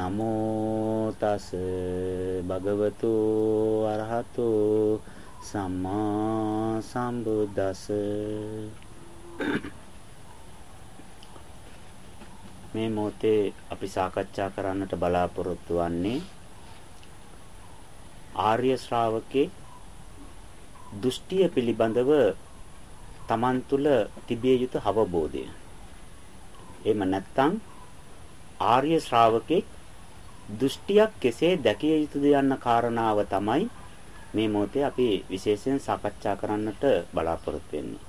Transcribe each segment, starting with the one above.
නමෝ තස් භගවතු අරහතු සම්මා සම්බුද්දස් මේ මොහොතේ අපි සාකච්ඡා කරන්නට බලාපොරොත්තු වෙන්නේ ආර්ය ශ්‍රාවකේ දෘෂ්ටිය පිළිබඳව Taman තුල තිබිය යුතු අවබෝධය. එහෙම නැත්නම් ආර්ය ශ්‍රාවකෙක් දෘෂ්ටියක් කෙසේ දැකිය යුතුද යන්න කාරණාව තමයි මේ මොහොතේ අපි විශේෂයෙන් සාකච්ඡා කරන්නට බලාපොරොත්තු වෙන්නේ.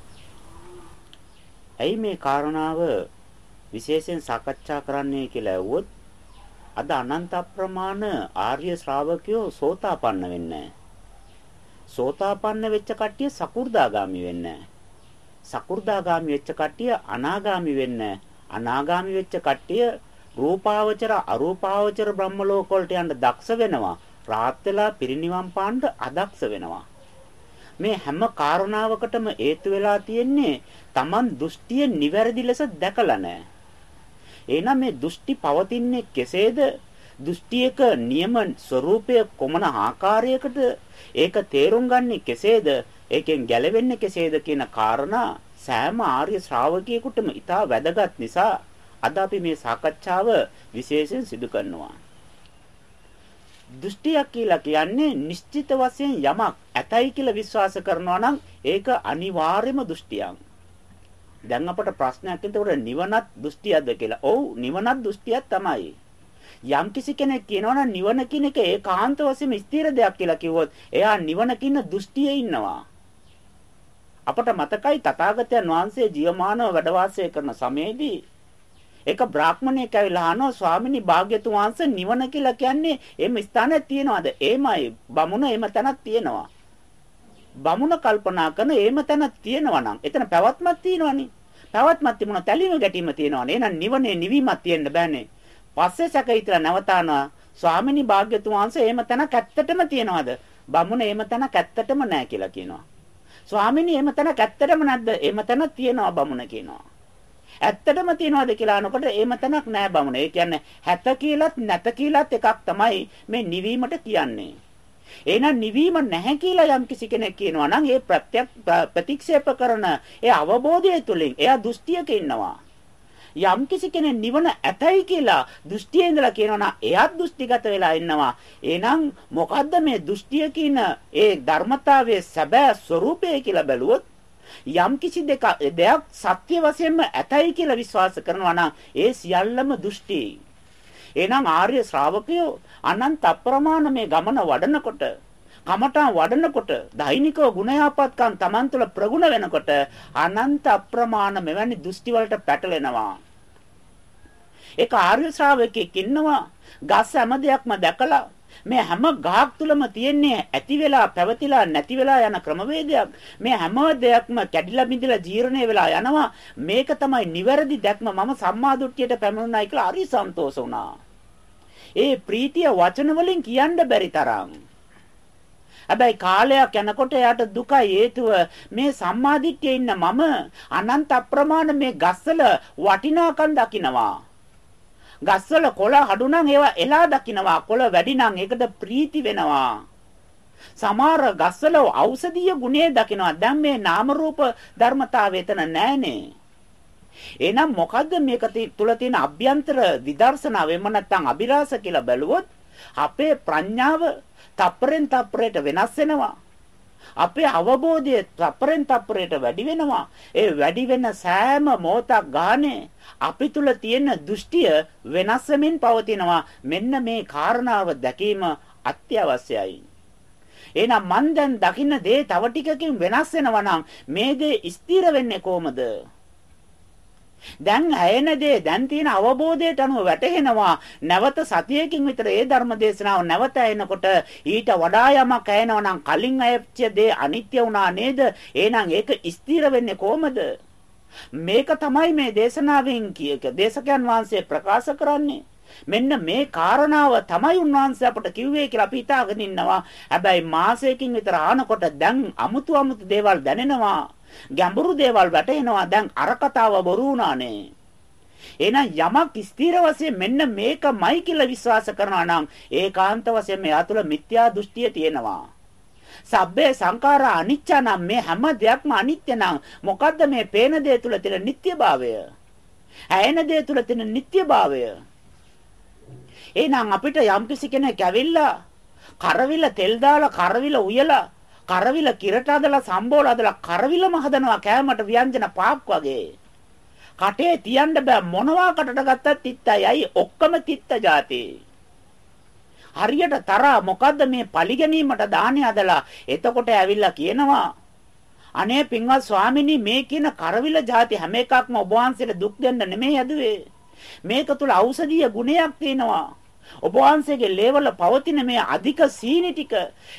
ඇයි මේ කාරණාව විශේෂයෙන් සාකච්ඡා කරන්නේ කියලා ඇහුවොත් අද අනන්ත අප්‍රමාණ ආර්ය ශ්‍රාවකයෝ සෝතාපන්න වෙන්නේ සෝතාපන්න වෙච්ච කට්ටිය සකු르දාගාමි වෙන්නේ සකු르දාගාමි වෙච්ච කට්ටිය අනාගාමි වෙන්නේ අනාගාමි වෙච්ච කට්ටිය රූපාවචර අරූපාවචර බ්‍රහ්ම ලෝක වලට යන්න දක්ෂ වෙනවා. රාත් වෙලා පිරිනිවන් පාන්න අදක්ෂ වෙනවා. මේ හැම කාරණාවකටම හේතු වෙලා තියෙන්නේ Taman දෘෂ්ටිය නිවැරදි ලෙස දැකලා නැහැ. එහෙනම් මේ දෘෂ්ටි පවතින්නේ කෙසේද? දෘෂ්ටියක නියම ස්වરૂපය කොමන ආකාරයකට ඒක තේරුම් ගන්නේ කෙසේද? ඒකෙන් ගැලවෙන්නේ කෙසේද කියන කාරණා සෑම ආර්ය ශ්‍රාවකයෙකුටම ඉතා වැදගත් නිසා අද අපි මේ සාකච්ඡාව විශේෂයෙන් සිදු කරනවා. දෘෂ්ටියක් කියලා කියන්නේ නිශ්චිත වශයෙන් යමක් ඇතයි කියලා විශ්වාස කරනවා නම් ඒක අනිවාර්යම දෘෂ්ටියක්. දැන් අපට ප්‍රශ්නයක් එතකොට නිවනත් දෘෂ්ටියක්ද කියලා. ඔව් නිවනත් දෘෂ්ටියක් තමයි. යම් කිසි කෙනෙක් කියනවනම් නිවන කියන එක ඒකාන්ත වශයෙන්ම ස්ථිර දෙයක් කියලා කිව්වොත් එයා නිවන කියන දෘෂ්ටියේ ඉන්නවා. අපට මතකයි තථාගතයන් වහන්සේ ජීවමානව වැඩ කරන සමයේදී ඒක බ්‍රාහ්මණයෙක් ඇවිල්ලා අහනවා ස්වාමිනී භාග්‍යතුන් වහන්සේ නිවන කියලා කියන්නේ එහෙම ස්ථානයක් තියනවාද? එහෙමයි. බමුණ එහෙම තැනක් තියෙනවා. බමුණ කල්පනා කරන එහෙම තැනක් තියෙනවා නම් එතන පැවැත්මක් තියෙනවනේ. පැවැත්මක් තිබුණා තැලීම ගැටීම තියෙනවනේ. එහෙනම් නිවනේ නිවීමක් තියෙන්න බෑනේ. පස්සේ සැක හිතලා නැවතානවා ස්වාමිනී භාග්‍යතුන් වහන්සේ එහෙම තැනක් ඇත්තටම තියනවාද? බමුණ එහෙම තැනක් ඇත්තටම නැහැ කියලා කියනවා. ස්වාමිනී එහෙම තැනක් ඇත්තටම නැද්ද? එහෙම තැනක් තියෙනවා බමුණ කියනවා. ඇත්තටම තියනවාද කියලා අහනකොට එහෙම තැනක් නෑ බමුණ. ඒ කියන්නේ හැත කියලාත් නැත කියලාත් එකක් තමයි මේ නිවීමට කියන්නේ. එහෙනම් නිවීම නැහැ කියලා යම් කිසි කෙනෙක් කියනවා නම් ඒ ප්‍රතික්ෂේප කරන ඒ අවබෝධය තුළින් එයා දෘෂ්ටියක ඉන්නවා. යම් කිසි කෙනෙක් නිවන ඇතයි කියලා දෘෂ්ටියේ ඉඳලා කියනවා නම් එයාත් දෘෂ්ටිගත වෙලා ඉන්නවා. එහෙනම් මොකද්ද මේ දෘෂ්ටිය කියන ඒ ධර්මතාවයේ සැබෑ ස්වરૂපය කියලා බැලුවොත් යම් කිසි දෙයක් සත්‍ය වශයෙන්ම ඇතයි කියලා විශ්වාස කරනවා නම් ඒ සියල්ලම දෘෂ්ටි. එහෙනම් ආර්ය ශ්‍රාවකයෝ අනන්ත අප්‍රමාණ මේ ගමන වඩනකොට කමඨා වඩනකොට දෛනිකව ගුණයාපත්කම් Taman තුළ ප්‍රගුණ වෙනකොට අනන්ත අප්‍රමාණ මෙවැනි දෘෂ්ටි වලට පැටලෙනවා. ඒක ආර්ය ශ්‍රාවකෙක් ඉන්නවා ගස් හැම දෙයක්ම දැකලා මේ හැම ගහක් තුලම තියෙන්නේ ඇති වෙලා පැවතිලා නැති වෙලා යන ක්‍රමවේදයක්. මේ හැම දෙයක්ම කැඩිලා බිඳිලා ජීර්ණය වෙලා යනවා. මේක තමයි නිවැරදි දැක්ම මම සම්මාදුට්ටියට පැමිණුණායි කියලා හරි සන්තෝෂ වුණා. ඒ ප්‍රීතිය වචන වලින් කියන්න බැරි තරම්. හැබැයි කාලයක් යනකොට එයාට දුක හේතුව මේ සම්මාදිට්ඨියේ ඉන්න මම අනන්ත අප්‍රමාණ මේ ගස්වල වටිනාකම් දකිනවා. ගස්වල කොළ අඩු නම් ඒවා එලා දකින්නවා. කොළ වැඩි නම් ඒකට ප්‍රීති වෙනවා. සමහර ගස්වල ඖෂධීය ගුණය දකින්නවා. දැන් මේ නාම රූප ධර්මතාවය එතන නැහනේ. එහෙනම් මොකද්ද මේක තුල තියෙන අභ්‍යන්තර විදර්ශනාව එම නැත්නම් අභිරහස කියලා බැලුවොත් අපේ ප්‍රඥාව තප්පරෙන් තප්පරයට වෙනස් වෙනවා. අපේ අවබෝධය තප්පරෙන් තප්පරයට වැඩි වෙනවා. ඒ වැඩි වෙන සෑම මොහොතක් ගානේ අපි තුල තියෙන දෘෂ්ටිය වෙනස් වෙමින් පවතිනවා. මෙන්න මේ කාරණාව දැකීම අත්‍යවශ්‍යයි. එහෙනම් මන් දැන් දකින්න දේ තව ටිකකින් වෙනස් වෙනවා නම් මේ දේ ස්ථිර වෙන්නේ කොහමද? දැන් ඇයෙන දේ දැන් තියෙන අවබෝධයට අනුව වැටහෙනවා. නැවත සතියකින් විතර ඒ ධර්ම දේශනාව නැවත ඇයෙනකොට ඊට වඩා යමක් ඇයෙනවා නම් කලින් ඇයච්ච දේ අනිත්‍ය වුණා නේද? එහෙනම් ඒක ස්ථිර වෙන්නේ කොහමද? මේක තමයි මේ දේශනාවෙන් කියක දේශකයන් වහන්සේ ප්‍රකාශ කරන්නේ. මෙන්න මේ කාරණාව තමයි උන්වහන්සේ අපට කිව්වේ කියලා අපි හිතාගෙන ඉන්නවා. හැබැයි මාසයකින් විතර ආනකොට දැන් අමුතු අමුතු දේවල් දැනෙනවා. ගැඹුරු දේවල් වැටෙනවා. දැන් අර කතාව බොරු වුණානේ. එහෙනම් යමක් ස්ථිර වශයෙන් මෙන්න මේකමයි කියලා විශ්වාස කරනවා නම් ඒකාන්ත වශයෙන් මෙයා තුළ මිත්‍යා දෘෂ්ටිය තියෙනවා. සබ්බේ සංඛාරා අනිච්ච නම් මේ හැම දෙයක්ම අනිත්‍ය නම් මොකද්ද මේ පේන දේ තුල තියෙන නිට්ටයභාවය? ඇයෙන දේ තුල තියෙන නිට්ටයභාවය. එහෙනම් අපිට යම්කිසි කෙනෙක් ඇවිල්ලා කරවිල තෙල් දාලා කරවිල උයලා කරවිල කිරට අදලා සම්බෝල අදලා කරවිලම හදනවා කෑමට ව්‍යංජන පාක් වගේ. කටේ තියන්න බෑ මොනවා කටට ගත්තත් තිත්තයි. අයි ඔක්කොම තිත්ත જાති. හරියට තරහා මොකද්ද මේ පලි ගැනීමට දාන්නේ අදලා. එතකොට ඇවිල්ලා කියනවා අනේ පින්වත් ස්වාමිනී මේ කියන කරවිල જાති හැම එකක්ම ඔබ වහන්සේට දුක් දෙන්න නෙමෙයි හැදුවේ. මේක තුල ඖෂධීය ගුණයක් තියෙනවා. ඔබ වහන්සේගේ ලේවල පවතින මේ අධික සීනි ටික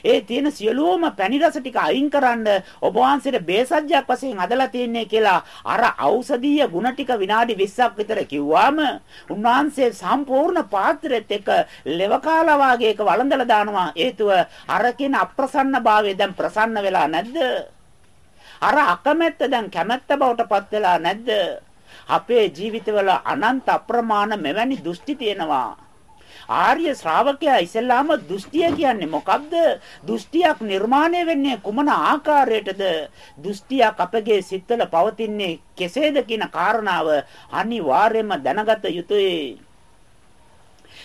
ඒ තියෙන සියලුම පැණි රස ටික අයින් කරන්න ඔබ වහන්සේට බේසජ්ජයක් වශයෙන් හදලා තියෙන්නේ කියලා අර ඖෂධීය ගුණ ටික විනාඩි 20ක් විතර කිව්වාම උන්වහන්සේ සම්පූර්ණ පාත්‍රෙත් එක ලෙව කාලා වාගේ එක වළඳලා දානවා. හේතුව අර කියන අප්‍රසන්න භාවය දැන් ප්‍රසන්න වෙලා නැද්ද? අර අකමැත්ත දැන් කැමැත්ත බවට පත් වෙලා නැද්ද? අපේ ජීවිතවල අනන්ත අප්‍රමාණ මෙවැනි දෘෂ්ටි තියෙනවා. ආර්ය ශ්‍රාවකයා ඉස්සෙල්ලාම දෘෂ්ටිය කියන්නේ මොකක්ද? දෘෂ්ටියක් නිර්මාණය වෙන්නේ කුමන ආකාරයටද? දෘෂ්ටියක් අපගේ සිත්වල පවතින්නේ කෙසේද කියන කාරණාව අනිවාර්යයෙන්ම දැනගත යුතුයි.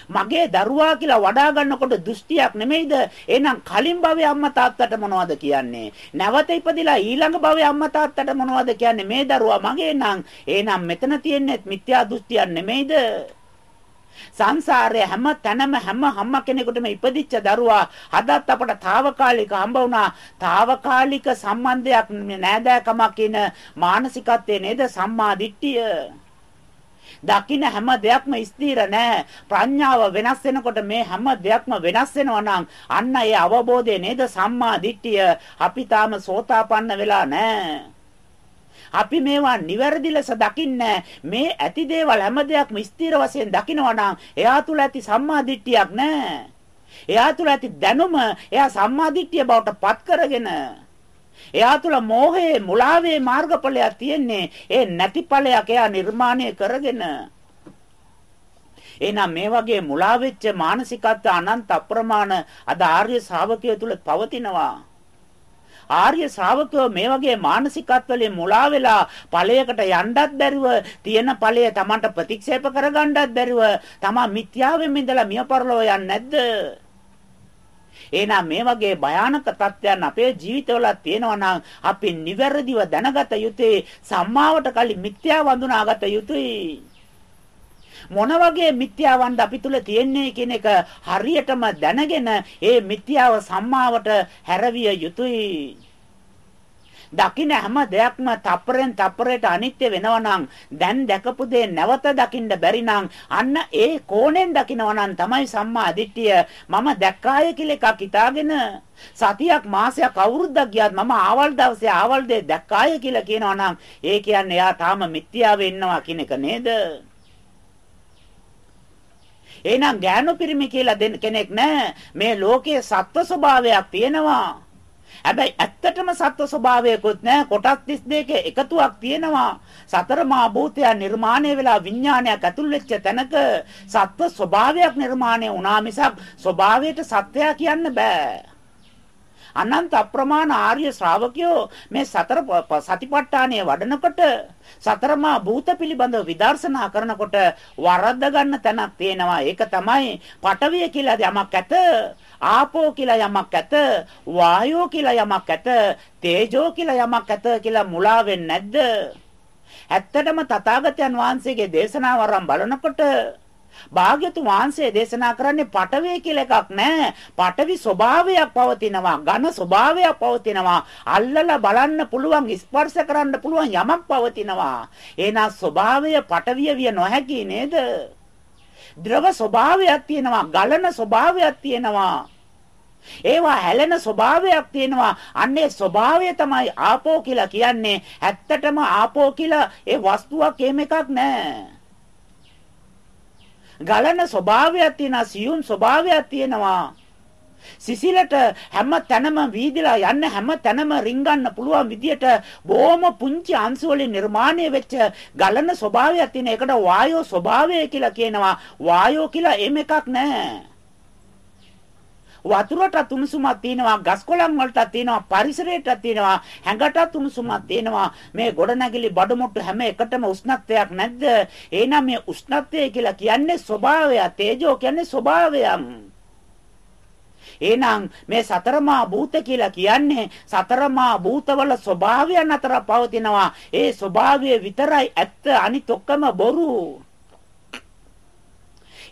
මගේ දරුවා කියලා වඩා ගන්නකොට දෘෂ්ටියක් නෙමෙයිද එහෙනම් කලින් භවයේ අම්මා තාත්තට මොනවද කියන්නේ නැවත ඉපදිලා ඊළඟ භවයේ අම්මා තාත්තට මොනවද කියන්නේ මේ දරුවා මගේ නම් එහෙනම් මෙතන තියෙන්නේ මිත්‍යා දෘෂ්ටියක් නෙමෙයිද සංසාරයේ හැම තැනම හැම අම්ම කෙනෙකුටම ඉපදිච්ච දරුවා අදත් අපට తాවකාලික හම්බ වුණා. తాවකාලික සම්බන්ධයක් නෑදෑකමක් කියන මානසිකත්වයේ නේද සම්මා දිට්ඨිය. දකින්න හැම දෙයක්ම ස්ථිර නෑ. ප්‍රඥාව වෙනස් වෙනකොට මේ හැම දෙයක්ම වෙනස් වෙනවා නම් අන්න ඒ අවබෝධය නේද සම්මා දිට්ඨිය. අපි තාම සෝතාපන්න වෙලා නෑ. අපි මේවා නිවැරදි ලෙස දකින්නේ මේ ඇති දේවල් හැම දෙයක්ම ස්ථිර වශයෙන් දකිනවා නම් එයා තුල ඇති සම්මා දිට්ඨියක් නැහැ. එයා තුල ඇති දැනුම එයා සම්මා දිට්ඨිය බවට පත් කරගෙන එයා තුල මෝහයේ මුලාවේ මාර්ගඵලයක් තියෙන්නේ ඒ නැති ඵලයක් එයා නිර්මාණය කරගෙන එහෙනම් මේ වගේ මුලා වෙච්ච මානසිකත්ව අනන්ත අප්‍රමාණ අද ආර්ය ශ්‍රාවකය තුල පවතිනවා ආර්ය ශ්‍රාවකයෝ මේ වගේ මානසිකත්වලේ මුලා වෙලා ඵලයකට යන්නත් බැරුව තියෙන ඵලය Tamanට ප්‍රතික්ෂේප කරගන්නත් බැරුව තමා මිත්‍යාවෙන් ඉඳලා මියපරලෝ යන්නේ නැද්ද? එහෙනම් මේ වගේ භයානක තත්ත්වයන් අපේ ජීවිතවල තියෙනවා නම් අපි නිවැරදිව දැනගත යුතුයි සම්මාවට කලින් මිත්‍යාව වඳුනාගත යුතුයි මොන වගේ මිත්‍යාවන්ද අපි තුල තියෙන්නේ කියන එක හරියටම දැනගෙන ඒ මිත්‍යාව සම්මාවට හැරවිය යුතුයි. දකින්න හැම දෙයක්ම තප්පරෙන් තප්පරයට අනිත්‍ය වෙනවා නම් දැන් දැකපු දේ නැවත දකින්න බැරි නම් අන්න ඒ කෝණයෙන් දකිනවා නම් තමයි සම්මා දිට්ඨිය මම දැක්කාය කියලා එකක් හිතාගෙන සතියක් මාසයක් අවුරුද්දක් ගියත් මම ආවල් දවසේ ආවල් දේ දැක්කාය කියලා කියනවා නම් ඒ කියන්නේ එයා තාම මිත්‍යාවේ ඉන්නවා කියන එක නේද එහෙනම් ගෑනු පිරිමි කියලා දෙන්න කෙනෙක් නැහැ. මේ ලෝකයේ සත්ව ස්වභාවයක් තියෙනවා. හැබැයි ඇත්තටම සත්ව ස්වභාවයකුත් නැහැ. කොටස් 32ක එකතුවක් තියෙනවා. සතර මා භූතය නිර්මාණය වෙලා විඥානයක් ඇතුල් වෙච්ච තැනක සත්ව ස්වභාවයක් නිර්මාණය වුණා මිසක් ස්වභාවයට සත්‍යය කියන්න බෑ. අනන්ත අප්‍රමාණ ආර්ය ශ්‍රාවකයෝ මේ සතර සතිපට්ඨානය වඩනකොට සතරමා භූත පිළිබඳව විදර්ශනා කරනකොට වරද්ද ගන්න තැනක් තියෙනවා. ඒක තමයි පටවිය කියලා යමක් ඇත. ආපෝ කියලා යමක් ඇත. වායෝ කියලා යමක් ඇත. තේජෝ කියලා යමක් ඇත කියලා මුලා වෙන්නේ නැද්ද? ඇත්තටම තථාගතයන් වහන්සේගේ දේශනාව අරන් බලනකොට භාග්‍යතුන් වහන්සේ දේශනා කරන්නේ පටවේ කියලා එකක් නැහැ. පටවි ස්වභාවයක් පවතිනවා, ඝන ස්වභාවයක් පවතිනවා. අල්ලලා බලන්න පුළුවන්, ස්පර්ශ කරන්න පුළුවන් යමක් පවතිනවා. එහෙනම් ස්වභාවය පටවිය විය නොහැකි නේද? ද්‍රව ස්වභාවයක් තියෙනවා, ගලන ස්වභාවයක් තියෙනවා. ඒවා හැලෙන ස්වභාවයක් තියෙනවා. අන්නේ ස්වභාවය තමයි ආපෝ කියලා කියන්නේ. ඇත්තටම ආපෝ කියලා ඒ වස්තුවක් එහෙම එකක් නැහැ. ගලන ස්වභාවයක් තියෙනවා සියුම් ස්වභාවයක් තියෙනවා. සිසිලට හැම තැනම වීදිලා යන්න හැම තැනම රිංගන්න පුළුවන් විදියට බොහොම පුංචි අංශු වලින් නිර්මාණය වෙච්ච ගලන ස්වභාවයක් තියෙන එකට වායෝ ස්වභාවය කියලා කියනවා. වායෝ කියලා එම් එකක් නැහැ. වතුරට උණුසුමක් තියෙනවා ගස් කොළන් වලට තියෙනවා පරිසරයට තියෙනවා හැඟටත් උණුසුමක් තියෙනවා මේ ගොඩනැගිලි බඩමුට්ටු හැම එකටම උෂ්ණත්වයක් නැද්ද එහෙනම් මේ උෂ්ණත්වය කියලා කියන්නේ ස්වභාවය තේජෝ කියන්නේ ස්වභාවයක් එහෙනම් මේ සතරමා භූත කියලා කියන්නේ සතරමා භූතවල ස්වභාවයන් අතර පවතිනවා. ඒ ස්වභාවය විතරයි ඇත්ත අනිත් ඔක්කොම බොරු.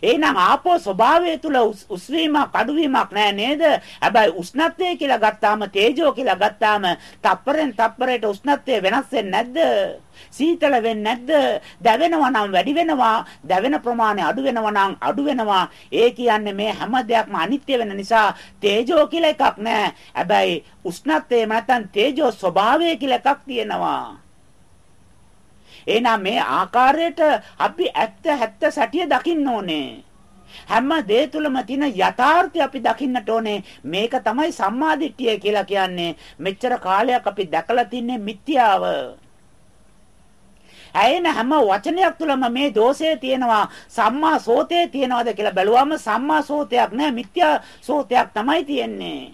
එහෙනම් ආපෝ ස්වභාවය තුල උස්වීමක් අඩුවීමක් නෑ නේද? හැබැයි උෂ්ණත්වය කියලා ගත්තාම තේජෝ කියලා ගත්තාම තප්පරෙන් තප්පරයට උෂ්ණත්වය වෙනස් වෙන්නේ නැද්ද? සීතල වෙන්නේ නැද්ද? දැවෙනවා නම් වැඩි වෙනවා, දැවෙන ප්‍රමාණය අඩු වෙනවා නම් අඩු වෙනවා. ඒ කියන්නේ මේ හැම දෙයක්ම අනිත්‍ය වෙන නිසා තේජෝ කියලා එකක් නැහැ. හැබැයි උෂ්ණත්වය නැත්නම් තේජෝ ස්වභාවය කියලා එකක් තියෙනවා. එහෙනම් මේ ආකාරයට අපි ඇත්ත හැත්ත සැටිය දකින්න ඕනේ. හැම දේ තුලම තියෙන යථාර්ථය අපි දකින්නට ඕනේ. මේක තමයි සම්මාදිට්ඨිය කියලා කියන්නේ. මෙච්චර කාලයක් අපි දැකලා තින්නේ මිත්‍යාව. ඇයෙන හැම වචනයක් තුළම මේ දෝෂය තියෙනවා සම්මා සෝතේ තියෙනවද කියලා බැලුවම සම්මා සෝතයක් නෑ මිත්‍යා සෝතයක් තමයි තියෙන්නේ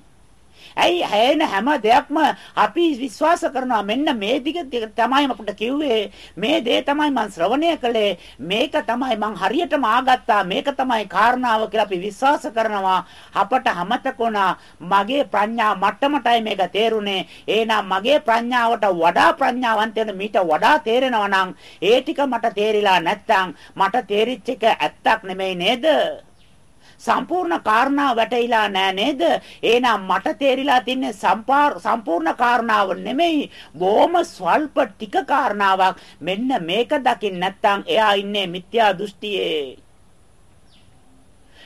ඇයි? හැයෙන හැම දෙයක්ම අපි විශ්වාස කරනවා. මෙන්න මේ දිග තමයි අපිට කිව්වේ. මේ දේ තමයි මම ශ්‍රවණය කළේ. මේක තමයි මං හරියටම ආගත්තා. මේක තමයි කාරණාව කියලා අපි විශ්වාස කරනවා. අපට හැමතකොනා මගේ ප්‍රඥා මට්ටමටයි මේක තේරුනේ. එහෙනම් මගේ ප්‍රඥාවට වඩා ප්‍රඥාවන්ත වෙන මීට වඩා තේරෙනවා නම් ඒ ටික මට තේරිලා නැත්තම් මට තේරිච්ච එක ඇත්තක් නෙමෙයි නේද? සම්පූර්ණ කාරණා වැටහිලා නෑ නේද? එහෙනම් මට තේරිලා තින්නේ සම්පූර්ණ කාරණාව නෙමෙයි. බොහොම ස්වල්ප ටික කාරණාවක්. මෙන්න මේක දකින්න නැත්නම් එයා ඉන්නේ මිත්‍යා දෘෂ්ටියේ.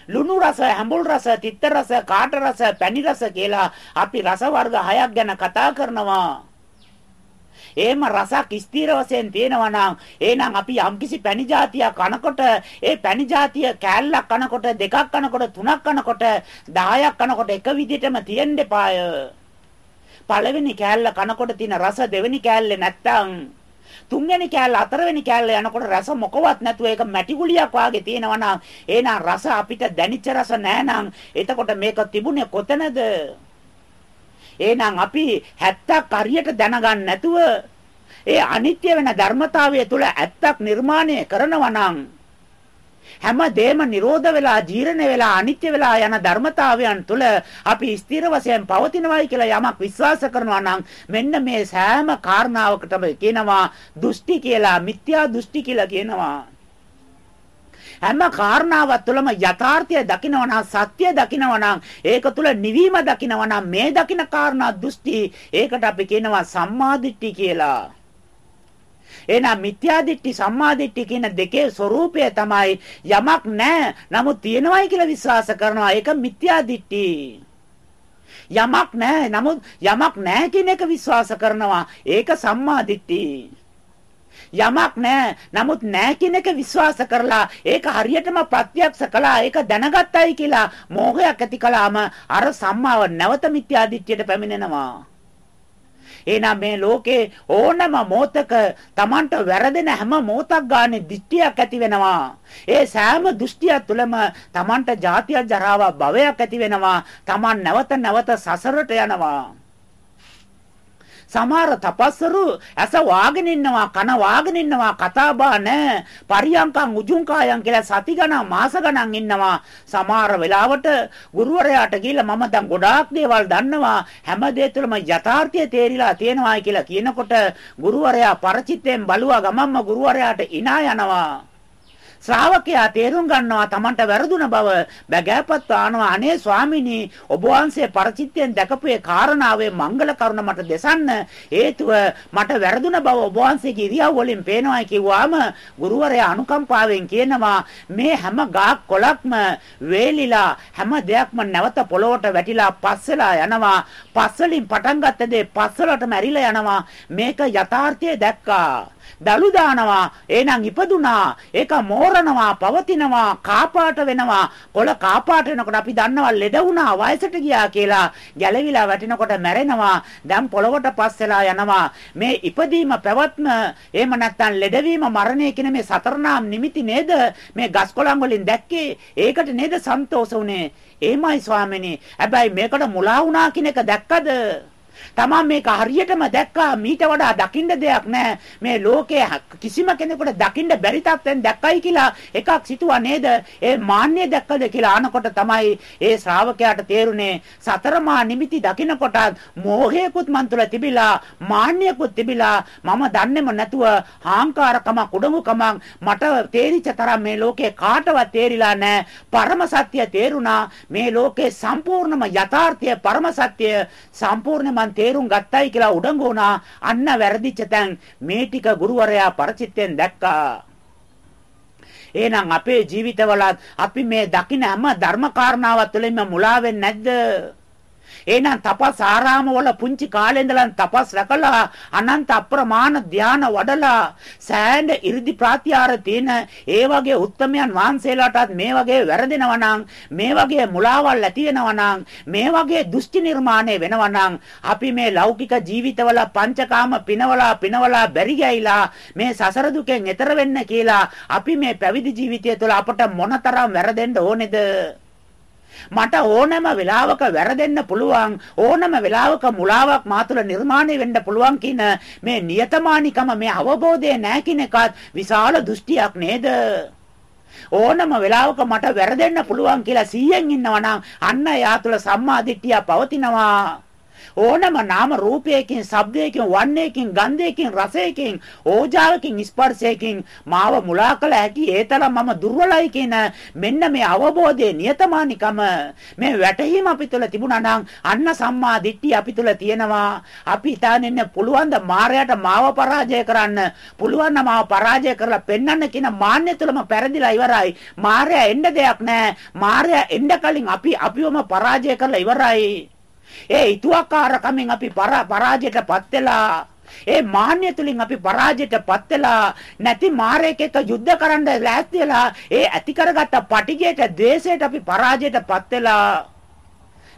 ලුණු රස, හැඹුල් රස, තිත්ත රස, කාට රස, පැණි රස කියලා අපි රස වර්ග හයක් ගැන කතා කරනවා. එහෙම රසක් ස්ථිර වශයෙන් තියෙනවා නම් එහෙනම් අපි යම්කිසි පැණි జాතියක් කනකොට ඒ පැණි జాතිය කෑල්ලක් කනකොට දෙකක් කනකොට තුනක් කනකොට 10ක් කනකොට එක විදිහටම තියෙන්න එපාය. පළවෙනි කෑල්ල කනකොට තියෙන රස දෙවෙනි කෑල්ලේ නැත්තම් තුන්වෙනි කෑල්ල හතරවෙනි කෑල්ල යනකොට රස මොකවත් නැතුව ඒක මැටි ගුලියක් වාගේ තියෙනවා නම් එහෙනම් රස අපිට දැනිච්ච රස නෑ නම් එතකොට මේක තිබුණේ කොතනද එහෙනම් අපි 70ක් හරියට දැනගන්න නැතුව ඒ අනිත්‍ය වෙන ධර්මතාවය තුළ ඇත්තක් නිර්මාණය කරනවා නම් හැම දෙම නිරෝධ වෙලා ජීර්ණ වෙලා අනිත්‍ය වෙලා යන ධර්මතාවයන් තුළ අපි ස්ථිර වශයෙන් පවතිනවායි කියලා යමක් විශ්වාස කරනවා නම් මෙන්න මේ සෑම කාරණාවකටම කියනවා දෘෂ්ටි කියලා මිත්‍යා දෘෂ්ටි කියලා කියනවා. හැම කාරණාවක් තුළම යථාර්ථය දකිනවා නම් සත්‍ය දකිනවා නම් ඒක තුළ නිවීම දකිනවා නම් මේ දකින කාරණා දෘෂ්ටි ඒකට අපි කියනවා සම්මාදිට්ඨි කියලා. එහෙනම් මිත්‍යාදිට්ඨි සම්මාදිට්ඨි කියන දෙකේ ස්වરૂපය තමයි යමක් නැහැ නමුත් තියෙනවයි කියලා විශ්වාස කරනවා. ඒක මිත්‍යාදිට්ඨි යමක් නැහැ නමුත් යමක් නැහැ කියන එක විශ්වාස කරනවා. ඒක සම්මාදිට්ඨි යමක් නැහැ. නමුත් නැහැ කියන එක විශ්වාස කරලා ඒක හරියටම ප්‍රත්‍යක්ෂ කළා. ඒක දැනගත්තයි කියලා මෝහයක් ඇති කළාම අර සම්මාව නැවත මිත්‍යාදිත්‍යයට පැමිණෙනවා. එහෙනම් මේ ලෝකේ ඕනම මොහතක Tamanට වැරදෙන හැම මොහතක් ගානේ දිට්ඨියක් ඇති වෙනවා. ඒ සෑම දෘෂ්ටිය තුළම Tamanට ජාතිය ජරාව භවයක් ඇති වෙනවා. Taman නැවත නැවත සසරට යනවා. සමහර තපස්සරු ඇස වාගෙන ඉන්නවා කන වාගෙන ඉන්නවා කතා බහ නැහැ. පරියංකම් උජුංකායන් කියලා සති ගණන් මාස ගණන් ඉන්නවා. සමහර වෙලාවට ගුරුවරයාට ගිහිල්ලා මම දැන් ගොඩාක් දේවල් දන්නවා. හැම දේ තුළම යථාර්ථය තේරිලා තියෙනවා කියලා කියනකොට ගුරුවරයා පරචිත්තෙන් බලුවා ගමම්ම ගුරුවරයාට ඉනා යනවා. ශ්‍රාවකයා තේරුම් ගන්නවා Tamanට වැරදුන බව. බැගෑපත් ආනවා. අනේ ස්වාමිනී ඔබ වහන්සේ පරිචිත්තෙන් දැකපු ඒ කාරණාවේ මංගල කරුණ මට දෙසන්න. හේතුව මට වැරදුන බව ඔබ වහන්සේගේ ඉරියව් වලින් පේනවා කිව්වාම ගුරුවරයා අනුකම්පාවෙන් කියනවා මේ හැම ගාක් කොලක්ම වේලිලා හැම දෙයක්ම නැවත පොළොවට වැටිලා පස්සලා යනවා. පස්සලින් පටන් ගත්ත දේ පස්සලටම ඇරිලා යනවා. මේක යථාර්ථය දැක්කා. දලු දානවා එහෙනම් ඉපදුනා. ඒක මෝරනවා පවතිනවා කාපාට වෙනවා. කොළ කාපාට වෙනකොට අපි දන්නවා ලෙඩ වුණා වයසට ගියා කියලා. ගැලවිලා වැටෙනකොට මැරෙනවා. දැන් පොළොවට පස්සෙලා යනවා. මේ ඉපදීම පැවැත්ම එහෙම නැත්නම් ලෙඩවීම මරණය කියන මේ සතරනාම් නිමිති නේද? මේ ගස් කොළන් වලින් දැක්කේ. ඒකට නේද සන්තෝෂ උනේ එහෙමයි ස්වාමිනේ. හැබැයි මේකට මුලා වුණා කියන එක දැක්කද? තමන් මේක හරියටම දැක්කා මීට වඩා දකින්න දෙයක් නැහැ. මේ ලෝකයේ කිසිම කෙනෙකුට දකින්න බැරි තත්ත්වෙන් දැක්කයි කියලා එකක් සිතුවා නේද? ඒ මාන්නය දැක්කද කියලා අහනකොට තමයි ඒ ශ්‍රාවකයාට තේරුනේ සතරමා නිමිති දකින්නකොට මෝහයකුත් මන් තුළ තිබිලා මාන්නයකුත් තිබිලා මම දන්නේම නැතුව හාංකාරකම කුඩඟුකම මට තේරිච්ච තරම් මේ ලෝකේ කාටවත් තේරිලා නැහැ. පරම සත්‍ය තේරුණා මේ ලෝකේ සම්පූර්ණම යථාර්ථය පරම සත්‍ය සම්පූර්ණම මං තේරුම් ගත්තයි කියලා උඩඟු වුණා. අන්න වැරදිච්ච තැන් මේ ටික ගුරුවරයා පරිචිත්තෙන් දැක්කා. එහෙනම් අපේ ජීවිතවලත් අපි මේ දකින හැම ධර්ම කාරණාවක් තුළින්ම මුලා වෙන්නේ නැද්ද? එහෙනම් තපස් ආරාම වල පුංචි කාලේ ඉඳලා තපස් රැකලා අනන්ත අප්‍රමාණ ධාන වඩලා සෑහෙන 이르දි ප්‍රාත්‍යාර තියෙන ඒ වගේ උත්තමයන් වහන්සේලාටත් මේ වගේ වැරදෙනවා නම් මේ වගේ මුලාවල් ඇති වෙනවා නම් මේ වගේ දෘෂ්ටි නිර්මාණය වෙනවා නම් අපි මේ ලෞකික ජීවිතවල පංචකාම පිනවලා පිනවලා බැරි ගෑයිලා මේ සසර දුකෙන් එතර වෙන්න කියලා අපි මේ පැවිදි ජීවිතය තුළ අපට මොනතරම් වැරදෙන්න ඕනේද? මට ඕනෑම වෙලාවක වැරදෙන්න පුළුවන් ඕනෑම වෙලාවක මුලාවක් මා තුළ නිර්මාණය වෙන්න පුළුවන් කියන මේ නියතමානිකම මේ අවබෝධය නැහැ කියන එකත් විශාල දෘෂ්ටියක් නේද? ඕනම වෙලාවක මට වැරදෙන්න පුළුවන් කියලා 100න් ඉන්නවා නම් අන්න එයා තුළ සම්මා දිට්ඨිය පවතිනවා. ඕනම නාම රූපයකින්, ශබ්දයකින්, වන්නේකින්, ගන්ධයකින්, රසයකින්, ඕජාවකින්, ස්පර්ශයකින් මාව මුලා කළ හැකි ඒතරම් මම දුර්වලයි කියන මෙන්න මේ අවබෝධයේ නියතමානිකම මේ වැටහීම අපි තුළ තිබුණා නම් අන්න සම්මා දිට්ඨිය අපි තුළ තියෙනවා. අපි හිතාගෙන පුළුවන් ද මායයට මාව පරාජය කරන්න, පුළුවන් නම් මාව පරාජය කරලා පෙන්වන්න කියන මාන්නය තුළම පෙරදිලා ඉවරයි. මායя එන්න දෙයක් නැහැ. මායя එන්න කලින් අපි අපිවම පරාජය කරලා ඉවරයි. ඒ ඊතුවක්කාරකමෙන් අපි පරාජයටපත් වෙලා ඒ මාන්නය තුලින් අපි පරාජයටපත් වෙලා නැති මාරයක එක යුද්ධ කරන්න ලෑස්ති වෙලා ඒ ඇති කරගත්ත පටිගයට ද්වේෂයට අපි පරාජයටපත් වෙලා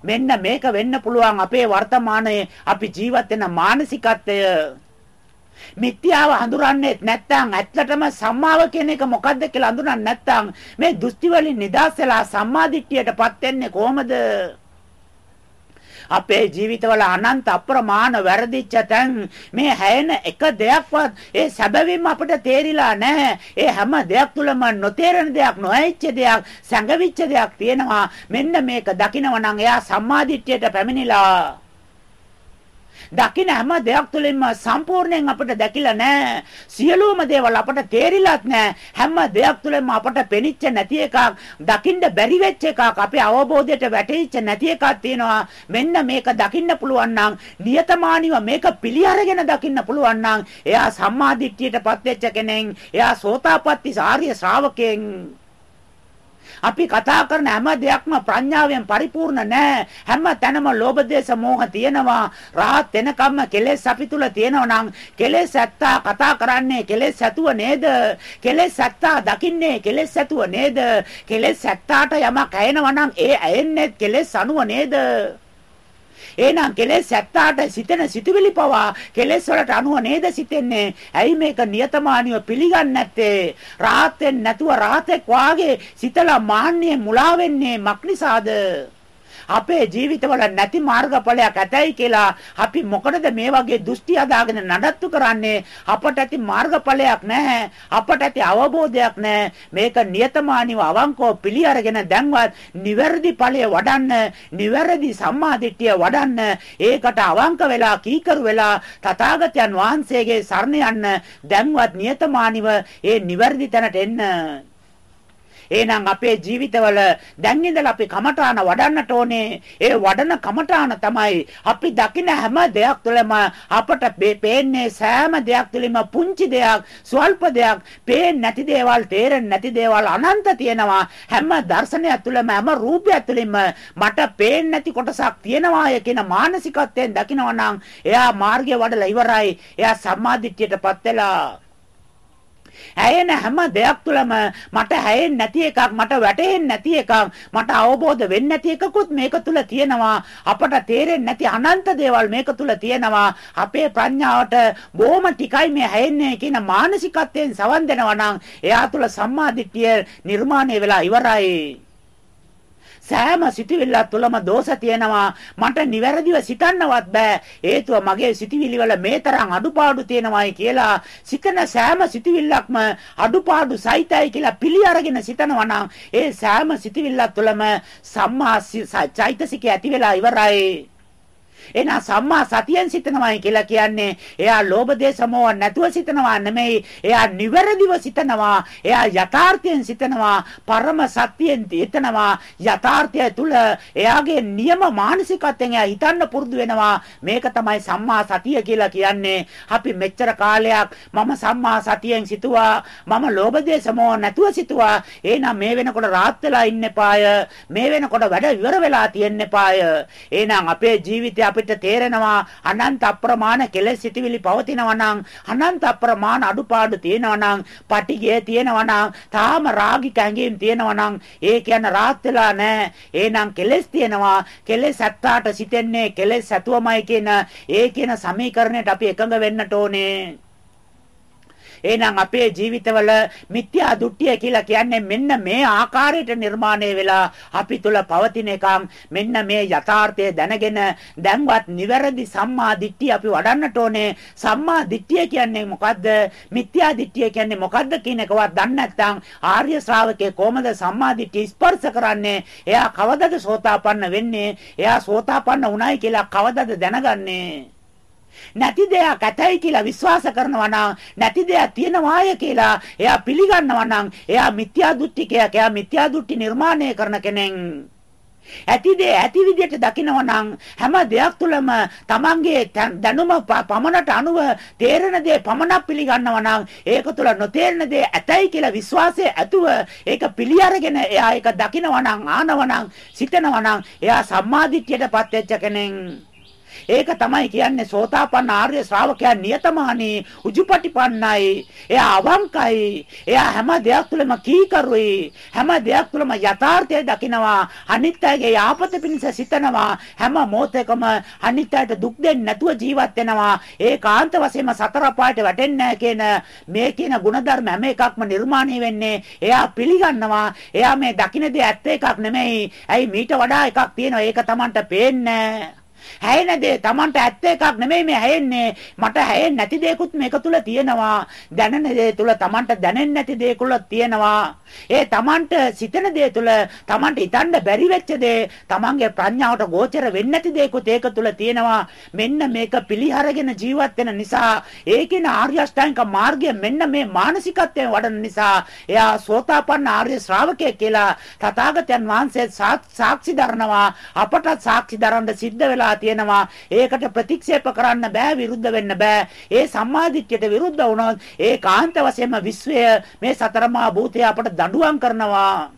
මෙන්න මේක වෙන්න පුළුවන් අපේ වර්තමානයේ අපි ජීවත් වෙන මානසිකත්වය. මිත්‍යාව හඳුරන්නේ නැත්නම් ඇත්තටම සම්මාව කියන එක මොකද්ද කියලා හඳුනන්නේ නැත්නම් මේ දෘෂ්ටි වලින් නිදහස් වෙලා සම්මාදිට්ඨියටපත් වෙන්නේ කොහමද? අපේ ජීවිතවල අනන්ත අප්‍රමාණ වැරදිච්ච තැන් මේ හැයෙන එක දෙයක්වත් ඒ සැබවින්ම අපිට තේරිලා නැහැ. ඒ හැම දෙයක් තුළම නොතේරෙන දෙයක්, නොඇච්ච දෙයක්, සංගවිච්ච දෙයක් තියෙනවා. මෙන්න මේක දකිනවා නම් එයා සම්මාදිට්ඨියට පැමිණිලා දකින්න හැම දෙයක් තුළින්ම සම්පූර්ණයෙන් අපිට දැකිලා නැහැ. සියලුම දේවල් අපට තේරිලත් නැහැ. හැම දෙයක් තුළින්ම අපට පෙනිච්ච නැති එකක්, දකින්න බැරි වෙච්ච එකක්, අපේ අවබෝධයට වැටෙච්ච නැති එකක් තියෙනවා. මෙන්න මේක දකින්න පුළුවන් නම් නියතමානීව මේක පිළි අරගෙන දකින්න පුළුවන් නම් එයා සම්මාදිට්ඨියටපත් වෙච්ච කෙනෙක්. එයා සෝතාපට්ටි ආර්ය ශ්‍රාවකෙන් අපි කතා කරන හැම දෙයක්ම ප්‍රඥාවෙන් පරිපූර්ණ නැහැ. හැම තැනම ලෝභ දේශ මොහ තියෙනවා. රාහත් වෙනකම්ම කෙලෙස් අපි තුල තියෙනවා නම් කෙලෙස් ඇත්තා කතා කරන්නේ කෙලෙස් ඇතුව නේද? කෙලෙස් ඇත්තා දකින්නේ කෙලෙස් ඇතුව නේද? කෙලෙස් ඇත්තාට යමක් ඇයෙනවා නම් ඒ ඇයෙන්නේ කෙලෙස් අනුව නේද? එහෙනම් කෙලෙස් 70ට සිතෙන සිතුවිලි පවා කෙලෙස් වලට අනුව නේද සිතෙන්නේ? ඇයි මේක නියතමානීව පිළිගන්නේ නැත්තේ? රාහත් වෙන්නේ නැතුව රාහතෙක් වාගේ සිතලා මාන්නේ මුලා වෙන්නේ මක් නිසාද? අපේ ජීවිතවල නැති මාර්ගඵලයක් ඇතයි කියලා අපි මොකටද මේ වගේ දෘෂ්ටි අදාගෙන නඩත්තු කරන්නේ? අපට ඇති මාර්ගඵලයක් නැහැ. අපට ඇති අවබෝධයක් නැහැ. මේක නියතමානීව අවංකව පිළි අරගෙන දැන්වත් නිවැරදි ඵලය වඩන්න නිවැරදි සම්මාදිට්ඨිය වඩන්න ඒකට අවංක වෙලා කීකරු වෙලා තථාගතයන් වහන්සේගේ සරණ යන්න දැන්වත් නියතමානීව ඒ නිවැරදි තැනට එන්න. එහෙනම් අපේ ජීවිතවල දැන් ඉඳලා අපි කමඨාන වඩන්නට ඕනේ. ඒ වඩන කමඨාන තමයි අපි දකින හැම දෙයක් තුළම අපට පේන්නේ සෑම දෙයක් තුළම පුංචි දෙයක්, ස්වල්ප දෙයක්, පේන්නේ නැති දේවල්, තේරෙන්නේ නැති දේවල් අනන්ත තියෙනවා. හැම දර්ශනයක් තුළම හැම රූපයක් තුළම මට පේන්නේ නැති කොටසක් තියෙනවාය කියන මානසිකත්වයෙන් දකිනවා නම් එයා මාර්ගය වඩලා ඉවරයි. එයා සම්මාදිට්ඨියටපත් වෙලා හැයෙන හැම දෙයක් තුළම මට හැයෙන්නේ නැති එකක් මට වැටහෙන්නේ නැති එකක් මට අවබෝධ වෙන්නේ නැති එකකුත් මේක තුල තියෙනවා. අපට තේරෙන්නේ නැති අනන්ත දේවල් මේක තුල තියෙනවා. අපේ ප්‍රඥාවට බොහොම ටිකයි මේ හැයෙන්නේ කියන මානසිකත්වයෙන් සවන් දෙනවා නම් එයා තුල සම්මාදිට්ඨිය නිර්මාණය වෙලා ඉවරයි. සෑම සිතුවිල්ලක් තුළම දෝෂ තියෙනවා. මට නිවැරදිව සිතන්නවත් බෑ. හේතුව මගේ සිතුවිලි වල මේ තරම් අඩුපාඩු තියෙනවායි කියලා සිතන සෑම සිතුවිල්ලක්ම අඩුපාඩු සහිතයි කියලා පිළි අරගෙන සිතනවා නම් ඒ සෑම සිතුවිල්ලක් තුළම සම්මා චෛතසිකය ඇති වෙලා ඉවරයි. එහෙනම් සම්මා සතියෙන් සිතනවායි කියලා කියන්නේ එයා ලෝභ දේශ මොහ නැතුව සිතනවා නෙමෙයි. එයා නිවැරදිව සිතනවා. එයා යථාර්ථයෙන් සිතනවා. පරම සත්‍යයෙන් හිතනවා. යථාර්ථය තුල එයාගේ නියම මානසිකත්වයෙන් එයා හිතන්න පුරුදු වෙනවා. මේක තමයි සම්මා සතිය කියලා කියන්නේ. අපි මෙච්චර කාලයක් මම සම්මා සතියෙන් සිතුවා. මම ලෝභ දේශ මොහ නැතුව සිතුවා. එහෙනම් මේ වෙනකොට රාත් වෙලා ඉන්න එපාය. මේ වෙනකොට වැඩ ඉවර වෙලා තියෙන්න එපාය. එහෙනම් අපේ ජීවිතය අපිට තේරෙනවා අනන්ත අප්‍රමාණ කෙලෙස් සිටිවිලි පවතිනවා නම් අනන්ත අප්‍රමාණ අඩුපාඩු තියෙනවා නම් පටිගය තියෙනවා නම් තාම රාගික ඇඟීම් තියෙනවා නම් ඒ කියන්නේ රාත් වෙලා නැහැ. එහෙනම් කෙලෙස් තියෙනවා. කෙලෙස් ඇත්තාට සිතෙන්නේ කෙලෙස් ඇතුවමයි කියන ඒ කියන සමීකරණයට අපි එකඟ වෙන්නට ඕනේ. එහෙනම් අපේ ජීවිතවල මිත්‍යා දෘෂ්ටිය කියලා කියන්නේ මෙන්න මේ ආකාරයට නිර්මාණය වෙලා අපි තුල පවතින එකක්. මෙන්න මේ යථාර්ථය දැනගෙන දැන්වත් නිවැරදි සම්මා දිට්ඨිය අපි වඩන්නට ඕනේ. සම්මා දිට්ඨිය කියන්නේ මොකද්ද? මිත්‍යා දිට්ඨිය කියන්නේ මොකද්ද කියන එකවත් දන්නේ නැත්නම් ආර්ය ශ්‍රාවකේ කොහමද සම්මා දිට්ඨිය ස්පර්ශ කරන්නේ? එයා කවදද සෝතාපන්න වෙන්නේ? එයා සෝතාපන්න වුණයි කියලා කවදද දැනගන්නේ? නැති දෙයක් ඇතයි කියලා විශ්වාස කරනවා නම් නැති දෙයක් තියෙනවාය කියලා එයා පිළිගන්නවා නම් එයා මිත්‍යා දෘෂ්ටිකයක් එයා මිත්‍යා දෘෂ්ටි නිර්මාණය කරන කෙනෙක්. ඇති දේ ඇති විදිහට දකිනවා නම් හැම දෙයක් තුළම තමන්ගේ දැනුම පමණට අනුව තේරෙන දේ පමණක් පිළිගන්නවා නම් ඒක තුළ නොතේරෙන දේ ඇතයි කියලා විශ්වාසය ඇතුව ඒක පිළි අරගෙන එයා ඒක දකිනවා නම් ආනවා නම් සිතනවා නම් එයා සම්මාදිට්ඨියටපත් වෙච්ච කෙනෙක්. ඒක තමයි කියන්නේ සෝතාපන්න ආර්ය ශ්‍රාවකයා නියතමානී උජුපටිපන්නයි. එයා අවංකයි. එයා හැම දෙයක් තුළම කීකරුයි. හැම දෙයක් තුළම යථාර්ථය දකිනවා. අනිත්‍යයේ යාපත පිණිස සිතනවා. හැම මොහොතකම අනිත්‍යයට දුක් දෙන්නේ නැතුව ජීවත් වෙනවා. ඒකාන්ත වශයෙන්ම සතර පායට වැටෙන්නේ කියන මේ කියන ಗುಣධර්ම හැම එකක්ම නිර්මාණය වෙන්නේ එයා පිළිගන්නවා. එයා මේ දකින්න දේ ඇත්ත එකක් නෙමෙයි. ඇයි මීට වඩා එකක් තියෙනවා. ඒක Tamanට පේන්නේ හැයෙන දේ Tamanට ඇත්ත එකක් නෙමෙයි මේ හැයෙන්නේ. මට හැයෙන්නේ නැති දේකුත් මේක තුල තියෙනවා. දැනෙන දේ තුල Tamanට දැනෙන්නේ නැති දේකුලක් තියෙනවා. ඒ Tamanට සිතන දේ තුල Tamanට හිතන්න බැරි වෙච්ච දේ Tamanගේ ප්‍රඥාවට ගෝචර වෙන්නේ නැති දේකුත් ඒක තුල තියෙනවා. මෙන්න මේක පිළිහරගෙන ජීවත් වෙන නිසා ඒකින ආර්ය අෂ්ටාංගික මාර්ගය මෙන්න මේ මානසිකත්වයෙන් වඩන නිසා එයා සෝතාපන්න ආර්ය ශ්‍රාවකයෙක් කියලා තථාගතයන් වහන්සේ සාක්ෂි දරනවා. අපට සාක්ෂි දරන්න සිද්ධ වෙලා තියෙනවා. ඒකට ප්‍රතික්ෂේප කරන්න බෑ විරුද්ධ වෙන්න බෑ. ඒ සම්මාදිට්ඨියට විරුද්ධ වුණොත් ඒ කාන්ත වශයෙන්ම විශ්වය මේ සතරමා භූතය අපට දඬුවම් කරනවා.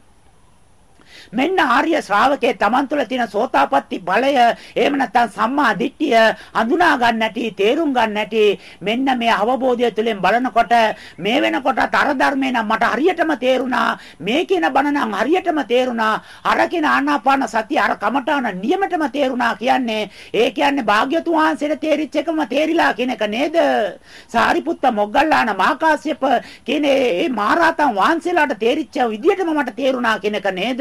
මෙන්න ආර්ය ශ්‍රාවකේ Taman තුළ තියෙන සෝතාපට්ටි බලය එහෙම නැත්නම් සම්මා දිට්ඨිය අඳුනා ගන්න නැටි තේරුම් ගන්න නැටි මෙන්න මේ අවබෝධය තුළින් බලනකොට මේ වෙනකොට අර ධර්මේ නම් මට හරියටම තේරුණා මේ කියන බණ නම් හරියටම තේරුණා අර කියන ආනාපාන සතිය අර කමඨාන නියමටම තේරුණා කියන්නේ ඒ කියන්නේ භාග්‍යතුන් වහන්සේට තේරිච්ච එකම තේරිලා කියන එක නේද? සාරිපුත්ත මොග්ගල්ලාන මාකාශ්‍යප කියන මේ මහරහතන් වහන්සේලාට තේරිච්ච විදියටම මට තේරුණා කියන එක නේද?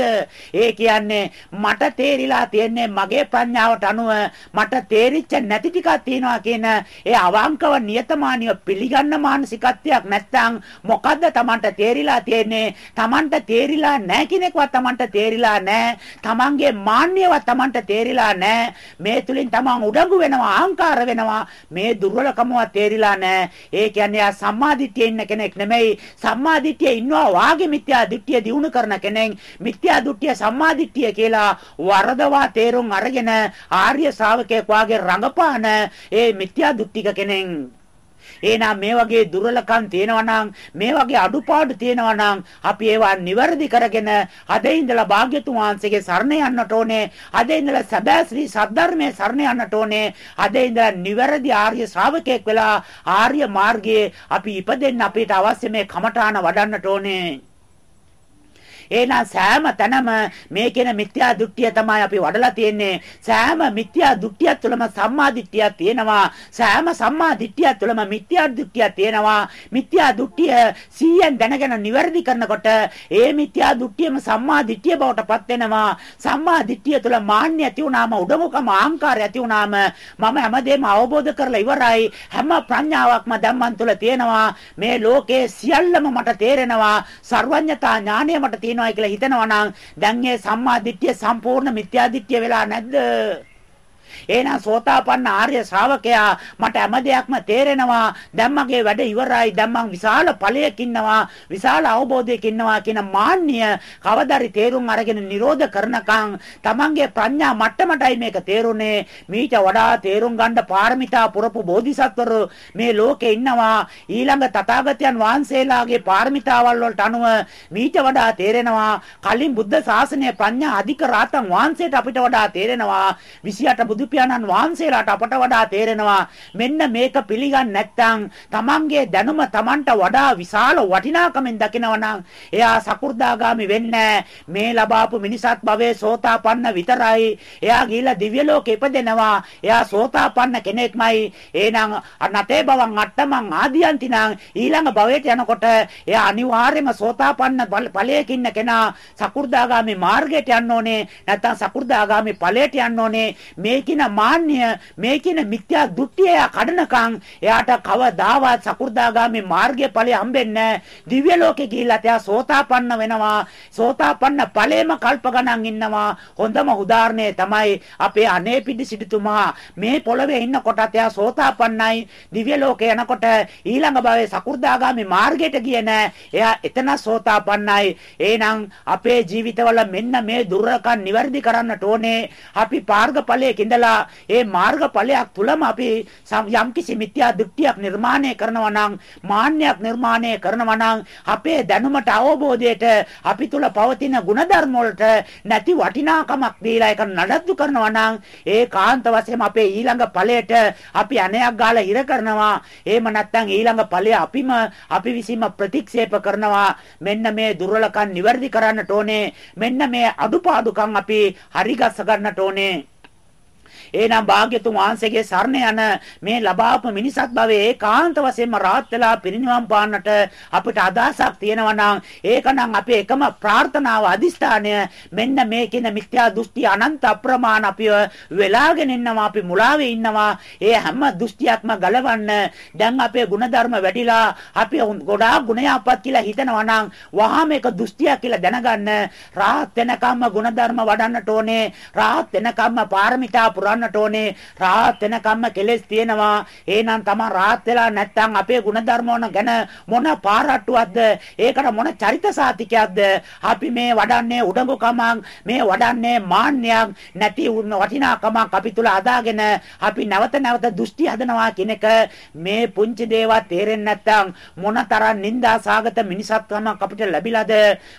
ඒ කියන්නේ මට තේරිලා තියෙන්නේ මගේ ප්‍රඥාවට අනුව මට තේරිච්ච නැති ටිකක් තියෙනවා කියන ඒ අවංකව නියතමානීව පිළිගන්න මානසිකත්වයක් නැත්නම් මොකද්ද Tamanට තේරිලා තියෙන්නේ? Tamanට තේරිලා නැහැ කෙනෙක්වත් Tamanට තේරිලා නැහැ. Tamanගේ මාන්නයවත් Tamanට තේරිලා නැහැ. මේ තුලින් Taman උඩඟු වෙනවා අහංකාර වෙනවා. මේ දුර්වලකමවත් තේරිලා නැහැ. ඒ කියන්නේ ආ සම්මාදිට්ඨියේ ඉන්න කෙනෙක් නෙමෙයි. සම්මාදිට්ඨියේ ඉන්නවා වාගේ මිත්‍යා දිට්ඨිය දිනු කරන කෙනෙක්. මිත්‍යා දිට්ඨිය සම්මාදිට්ඨිය කියලා වරදවා තේරුම් අරගෙන ආර්ය ශ්‍රාවකයෙක් වාගේ රඟපාන ඒ මිත්‍යා දෘෂ්ටික කෙනෙක් එහෙනම් මේ වගේ දුර්වලකම් තියෙනවා නම් මේ වගේ අඩුපාඩු තියෙනවා නම් අපි ඒවා නිවැරදි කරගෙන අද ඉඳලා භාග්‍යතුන් වහන්සේගේ සරණ යන්නට ඕනේ. අද ඉඳලා සබෑ ශ්‍රී සද්ධර්මයේ සරණ යන්නට ඕනේ. අද ඉඳලා නිවැරදි ආර්ය ශ්‍රාවකයෙක් වෙලා ආර්ය මාර්ගයේ අපි ඉපදෙන්න අපිට අවශ්‍ය මේ කමඨාන වඩන්නට ඕනේ. එහෙනම් සෑම තැනම මේ කියන මිත්‍යා දෘෂ්ටිය තමයි අපි වඩලා තියෙන්නේ. සෑම මිත්‍යා දෘෂ්ටිය තුළම සම්මා දිට්ඨිය තියෙනවා. සෑම සම්මා දිට්ඨිය තුළම මිත්‍යා දෘෂ්ටිය තියෙනවා. මිත්‍යා දෘෂ්ටිය 100න් දැනගෙන නිවැරදි කරනකොට ඒ මිත්‍යා දෘෂ්ටියම සම්මා දිට්ඨිය බවට පත් වෙනවා. සම්මා දිට්ඨිය තුළ මාන්නය ඇති වුණාම උඩමුකම අහංකාරය ඇති වුණාම මම හැමදේම අවබෝධ කරලා ඉවරයි. හැම ප්‍රඥාවක්ම ධම්මන් තුළ තියෙනවා. මේ ලෝකේ සියල්ලම මට තේරෙනවා. සර්වඥතා ඥානය මට තියෙනවා තියෙනවා කියලා හිතනවා නම් දැන් ඒ සම්මා දිට්ඨිය සම්පූර්ණ මිත්‍යා දිට්ඨිය වෙලා නැද්ද? එහෙනම් සෝතාපන්න ආර්ය ශ්‍රාවකයා මට හැම දෙයක්ම තේරෙනවා. දැන් මගේ වැඩ ඉවරයි. දැන් මං විශාල ඵලයක ඉන්නවා. විශාල අවබෝධයක ඉන්නවා කියන මාන්නය කවදාරි තේරුම් අරගෙන නිරෝධ කරනකම් තමන්ගේ ප්‍රඥා මට්ටමටයි මේක තේරුනේ. මීට වඩා තේරුම් ගන්න පාරමිතා පුරපු බෝධිසත්වරු මේ ලෝකේ ඉන්නවා. ඊළඟ තථාගතයන් වහන්සේලාගේ පාරමිතාවල් වලට අනුව මීට වඩා තේරෙනවා. කලින් බුද්ධ ශාසනය ප්‍රඥා අධික රාතන් වහන්සේට අපිට වඩා තේරෙනවා. 28 බුදු බුදු වහන්සේලාට අපට වඩා තේරෙනවා මෙන්න මේක පිළිගන්නේ නැත්නම් Tamanගේ දැනුම Tamanට වඩා විශාල වටිනාකමෙන් දකිනවා එයා සකු르දාගාමි වෙන්නේ මේ ලබාපු මිනිසත් භවයේ සෝතාපන්න විතරයි. එයා ගිහිලා දිව්‍ය ලෝකෙ ඉපදෙනවා. එයා සෝතාපන්න කෙනෙක්මයි. එහෙනම් අනතේ බවන් අට්ටමන් ආදියන්තිනම් ඊළඟ භවයට යනකොට එයා අනිවාර්යයෙන්ම සෝතාපන්න ඵලයක ඉන්න කෙනා සකු르දාගාමි මාර්ගයට යන්න ඕනේ. නැත්නම් සකු르දාගාමි ඵලයට යන්න ඕනේ. මේක කියන මාන්නය මේ කියන මිත්‍යා දෘෂ්ටිය කඩනකම් එයාට කවදාවත් සකු르දාගාමි මාර්ගයේ ඵලය හම්බෙන්නේ දිව්‍ය ලෝකෙ ගිහිල්ලා එයා සෝතාපන්න වෙනවා. සෝතාපන්න ඵලෙම කල්ප ගණන් ඉන්නවා. හොඳම උදාහරණය තමයි අපේ අනේ පිටි සිටුතුමා මේ පොළවේ ඉන්නකොට එයා සෝතාපන්නයි. දිව්‍ය ලෝකේ යනකොට ඊළඟ භවයේ සකු르දාගාමි මාර්ගයට ගියේ නෑ. එයා එතන සෝතාපන්නයි. එහෙනම් අපේ ජීවිතවල මෙන්න මේ දුර්වලකම් නිවැරදි කරන්නට ඕනේ. අපි මාර්ගඵලයක ඉඳලා කියලා ඒ මාර්ගඵලයක් තුලම අපි යම්කිසි මිත්‍යා දෘෂ්ටියක් නිර්මාණය කරනවා නම් මාන්නයක් නිර්මාණය කරනවා නම් අපේ දැනුමට අවබෝධයට අපි තුල පවතින ಗುಣධර්ම වලට නැති වටිනාකමක් දීලා ඒක නඩත්තු කරනවා නම් ඒ කාන්ත වශයෙන් අපේ ඊළඟ ඵලයට අපි අනයක් ගාලා ඉර කරනවා. එහෙම නැත්නම් ඊළඟ ඵලය අපිම අපි විසීම ප්‍රතික්ෂේප කරනවා. මෙන්න මේ දුර්වලකම් නිවැරදි කරන්නට ඕනේ. මෙන්න මේ අඩුපාඩුකම් අපි හරිගස්ස ගන්නට ඕනේ. එහෙනම් භාග්‍යතුන් වහන්සේගේ සරණ යන මේ ලබාවු මිනිසත් භවයේ ඒකාන්ත වශයෙන්ම රාහත් වෙලා පිරිනිවන් පාන්නට අපිට අදහසක් තියෙනවා නම් ඒකනම් අපේ එකම ප්‍රාර්ථනාව අදිස්ථානය. මෙන්න මේ කියන මිත්‍යා දෘෂ්ටි අනන්ත අප්‍රමාණ අපිව වෙලාගෙන ඉන්නවා අපි මුලාවේ ඉන්නවා. ඒ හැම දෘෂ්ටියක්ම ගලවන්න දැන් අපේ ಗುಣධර්ම වැඩිලා අපි ගොඩාක් ගුණයාපත් කියලා හිතනවා නම් වහාම ඒක දෘෂ්ටියක් කියලා දැනගන්න. රාහත් වෙනකම්ම ಗುಣධර්ම වඩන්නට ඕනේ. රාහත් වෙනකම්ම පාරමිතා පුරන්න කරන්නට ඕනේ. රාහත් වෙනකම්ම කෙලෙස් තියෙනවා. එහෙනම් තමන් රාහත් වෙලා නැත්නම් අපේ ಗುಣධර්ම ගැන මොන පාරට්ටුවක්ද? ඒකට මොන චරිත සාතිකයක්ද? අපි මේ වඩන්නේ උඩඟුකමක්, මේ වඩන්නේ මාන්නයක්, නැති වටිනාකමක් අපි තුල අදාගෙන අපි නැවත නැවත දෘෂ්ටි හදනවා කියන එක මේ පුංචි දේවල් තේරෙන්නේ නැත්නම් මොනතරම් නිന്ദාසාගත මිනිසත්කමක් අපිට ලැබිලාද?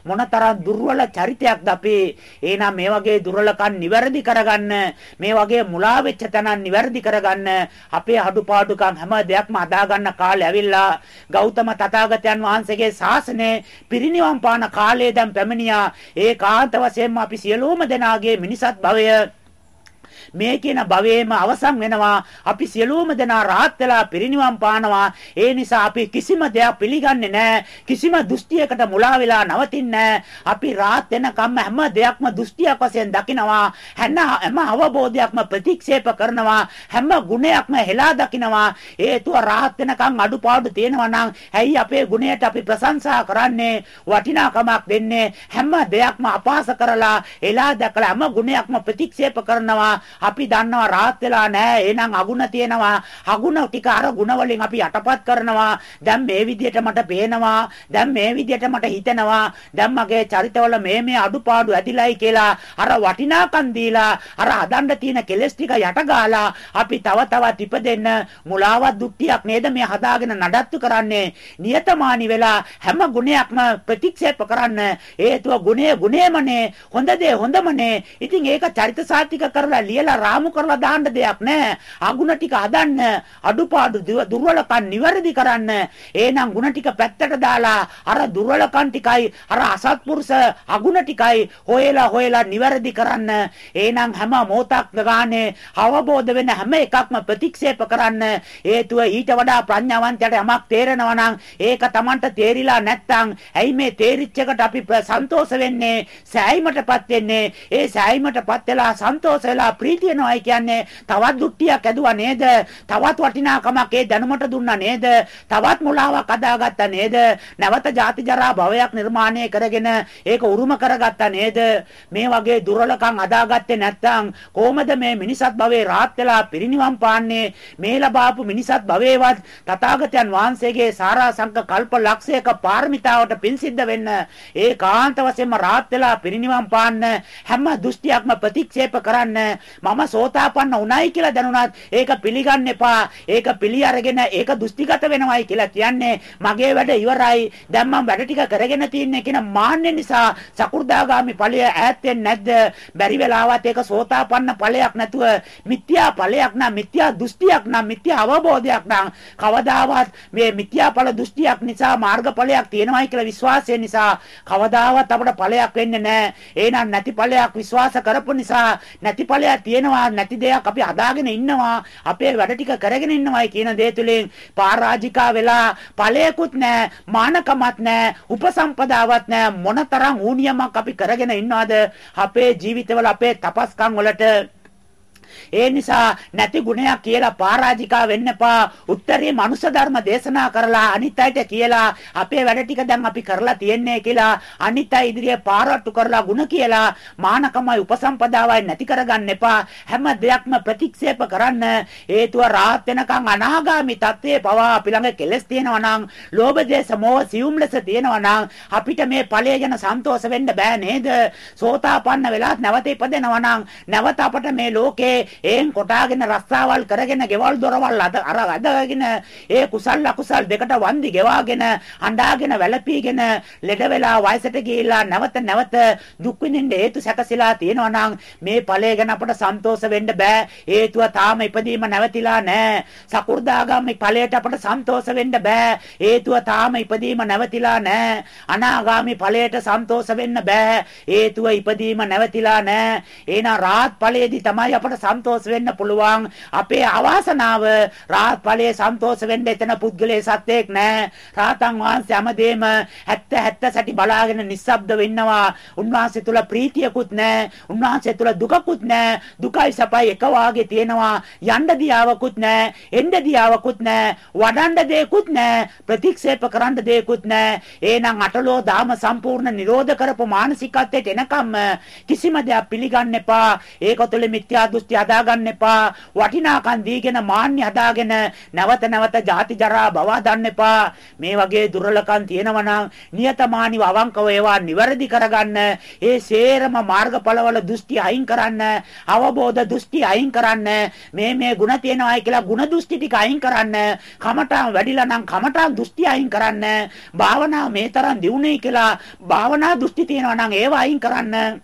මොනතරම් දුර්වල චරිතයක්ද අපේ? එහෙනම් මේ වගේ දුර්වලකම් නිවැරදි කරගන්න මේ වගේ මුලා වෙච්ච තැනන් නිවැරදි කරගන්න අපේ අඩුපාඩුකම් හැම දෙයක්ම අදා ගන්න කාලය ඇවිල්ලා ගෞතම තථාගතයන් වහන්සේගේ ශාසනය පිරිනිවන් පාන කාලය දැන් පැමිණියා. ඒ කාන්ත වශයෙන්ම අපි සියලුම දෙනාගේ මිනිසත් භවය මේ කියන භවයේම අවසන් වෙනවා. අපි සියලුම දෙනා rahat වෙලා පිරිනිවන් පානවා. ඒ නිසා අපි කිසිම දෙයක් පිළිගන්නේ නැහැ. කිසිම දෘෂ්ටියකට මුලා වෙලා නවතින්නේ අපි rahat වෙනකම් හැම දෙයක්ම දෘෂ්ටියක් වශයෙන් දකිනවා. හැම අවබෝධයක්ම ප්‍රතික්ෂේප කරනවා. හැම ගුණයක්ම හෙලා දකිනවා. හේතුව rahat වෙනකම් අඩුපාඩු තියෙනවා නම් ඇයි අපේ ගුණයට අපි ප්‍රශංසා කරන්නේ? වටිනාකමක් දෙන්නේ හැම දෙයක්ම අපහාස කරලා එලා දැකලා හැම ගුණයක්ම ප්‍රතික්ෂේප කරනවා අපි දන්නවා රාත් වෙලා නැහැ. එහෙනම් අගුණ තියෙනවා. අගුණ ටික අර ගුණ වලින් අපි යටපත් කරනවා. දැන් මේ විදියට මට පේනවා. දැන් මේ විදියට මට හිතෙනවා. දැන් මගේ චරිතවල මේ මේ අඩුපාඩු ඇදිලායි කියලා අර වටිනාකම් දීලා අර හදන්න තියෙන කෙලස් ටික යට ගාලා අපි තව තවත් ඉපදෙන්න මුලාවක් දුක්තියක් නේද මේ හදාගෙන නඩත්තු කරන්නේ. නියතමානි වෙලා හැම ගුණයක්ම ප්‍රතික්ෂේප කරන්න හේතුව ගුණය ගුණයමනේ හොඳ දේ හොඳමනේ. ඉතින් ඒක චරිත සාතික කරලා ලියලා රාමු කරලා දාන්න දෙයක් නැහැ. අගුණ ටික හදන්න, අඩුපාඩු දුර්වලකම් නිවැරදි කරන්න. එහෙනම් ගුණ ටික පැත්තට දාලා අර දුර්වලකම් ටිකයි අර අසත්පුරුෂ අගුණ ටිකයි හොයලා හොයලා නිවැරදි කරන්න. එහෙනම් හැම මොහොතක් ගානේ අවබෝධ වෙන හැම එකක්ම ප්‍රතික්ෂේප කරන්න. හේතුව ඊට වඩා ප්‍රඥාවන්තයට යමක් තේරෙනවා නම් ඒක Tamanට තේරිලා නැත්නම් ඇයි මේ තේරිච්ච එකට අපි සන්තෝෂ වෙන්නේ? සෑයීමටපත් වෙන්නේ? ඒ සෑයීමටපත් වෙලා සන්තෝෂ වෙලා ප්‍රීතිය වෙනවයි කියන්නේ තවත් දුට්ටියක් ඇදුවා නේද? තවත් වටිනාකමක් ඒ දැනුමට දුන්නා නේද? තවත් මුලාවක් අදාගත්තා නේද? නැවත ජාති ජරා භවයක් නිර්මාණය කරගෙන ඒක උරුම කරගත්තා නේද? මේ වගේ දුර්වලකම් අදාගත්තේ නැත්නම් කොහොමද මේ මිනිසත් භවයේ රාත් වෙලා පිරිනිවන් පාන්නේ? මේ ලබාපු මිනිසත් භවයේවත් තථාගතයන් වහන්සේගේ සාරාංශක කල්ප ලක්ෂයක පාරමිතාවට පින් සිද්ධ වෙන්න ඒකාන්ත වශයෙන්ම රාත් වෙලා පිරිනිවන් පාන්න හැම දෘෂ්ටියක්ම ප්‍රතික්ෂේප කරන්න මම සෝතාපන්න උණයි කියලා දැනුණත් ඒක පිළිගන්න එපා. ඒක පිළි අරගෙන ඒක දෘෂ්ටිගත වෙනවයි කියලා කියන්නේ මගේ වැඩ ඉවරයි. දැන් මම වැඩ ටික කරගෙන තියන්නේ කියන මාන්නේ නිසා සකු르දාගාමි ඵලය ඈත් වෙන්නේ නැද්ද? බැරි වෙලාවත් ඒක සෝතාපන්න ඵලයක් නැතුව මිත්‍යා ඵලයක් නම් මිත්‍යා දෘෂ්ටියක් නම් මිත්‍යා අවබෝධයක් නම් කවදාවත් මේ මිත්‍යා ඵල දෘෂ්ටියක් නිසා මාර්ගඵලයක් තියෙනවයි කියලා විශ්වාසය නිසා කවදාවත් අපට ඵලයක් වෙන්නේ නැහැ. එහෙනම් නැති ඵලයක් විශ්වාස කරපු නිසා නැති ඵලයක් තියෙනවා නැති දෙයක් අපි හදාගෙන ඉන්නවා අපේ වැඩ ටික කරගෙන ඉන්නවායි කියන දේ තුලින් පරාජිකා වෙලා ඵලයකුත් නැහැ මානකමත් නැහැ උපසම්පදාවත් නැහැ මොනතරම් ඌනියමක් අපි කරගෙන ඉන්නවද? අපේ ජීවිතවල අපේ තපස්කම් වලට ඒ නිසා නැති ගුණයක් කියලා පරාජිකා වෙන්න එපා. උත්තරී මනුෂ්‍ය ධර්ම දේශනා කරලා අනිත් අයට කියලා අපේ වැඩ ටික දැන් අපි කරලා තියන්නේ කියලා අනිත් අය ඉදිරියේ පාරට්ටු කරලා ಗುಣ කියලා මානකමයි උපසම්පදාවයි නැති කරගන්න එපා. හැම දෙයක්ම ප්‍රතික්ෂේප කරන්න හේතුව රාහත් වෙනකන් අනාගාමි තත්ත්වයේ පවා අපි ළඟ කෙලස් තියෙනවා නම් ලෝභ දේශ මොහ සියුම් ලෙස තියෙනවා නම් අපිට මේ ඵලය ගැන සන්තෝෂ වෙන්න බෑ නේද? සෝතාපන්න වෙලාත් නැවත ඉපදෙනවා නම් නැවත අපට මේ ලෝකේ ඒන් කොටාගෙන රස්සාවල් කරගෙන ගෙවල් දොරවල් අද අර අදගෙන ඒ කුසල් අකුසල් දෙකට වන්දි ගෙවාගෙන අඬාගෙන වැළපීගෙන ලෙඩ වෙලා වයසට ගිහිල්ලා නැවත නැවත දුක් විඳින්න හේතු සැකසීලා තියෙනවා නම් මේ ඵලය ගැන අපට සන්තෝෂ වෙන්න බෑ. හේතුව තාම ඉපදීම නැවතිලා නැහැ සකු르දාගාමි ඵලයට අපට සන්තෝෂ වෙන්න බෑ. හේතුව තාම ඉපදීම නැවතිලා නැහැ අනාගාමි ඵලයට සන්තෝෂ වෙන්න බෑ. හේතුව ඉපදීම නැවතිලා නැහැ එහෙනම් රාහත් ඵලයේදී තමයි අපට සන්තෝෂ සන්තෝෂ වෙන්න පුළුවන්. අපේ අවාසනාව රාහත් ඵලයේ සන්තෝෂ වෙන්න එතන පුද්ගලයේ සත්‍යයක් නැහැ. රාතන් වහන්සේ හැමදේම 70 70 සැටි බලාගෙන නිස්සබ්ද වෙන්නවා. උන්වහන්සේ තුල ප්‍රීතියකුත් නැහැ. උන්වහන්සේ තුල දුකකුත් නැහැ. දුකයි සපයි එක වාගේ තියෙනවා. යන්න දියාවකුත් නැහැ. එන්න දියාවකුත් නැහැ. වඩන්න දෙයක්කුත් නැහැ. ප්‍රතික්ෂේප කරන්න දෙයක්කුත් නැහැ. එහෙනම් අටලෝ දාම සම්පූර්ණ නිරෝධ කරපු මානසිකත්වයට එනකම් කිසිම දෙයක් පිළිගන්න එපා. ඒක තුළ මිත්‍යා දෘෂ්ටි අදා හදාගන්න එපා. වටිනාකම් දීගෙන මාන්නය හදාගෙන නැවත නැවත ජාති ජරා භව හදන්න එපා. මේ වගේ දුර්වලකම් තියෙනවා නම් නියතමානිව අවංකව ඒවා නිවැරදි කරගන්න. ඒ සේරම මාර්ගඵලවල දෘෂ්ටි අයින් කරන්න. අවබෝධ දෘෂ්ටි අයින් කරන්න. මේ මේ ಗುಣ තියෙනවායි කියලා ಗುಣ දෘෂ්ටි ටික අයින් කරන්න. කමඨාන් වැඩිලා නම් කමඨාන් දෘෂ්ටි අයින් කරන්න. භාවනාව මේ තරම් දියුණුයි කියලා භාවනා දෘෂ්ටි තියෙනවා නම් ඒවා අයින් කරන්න.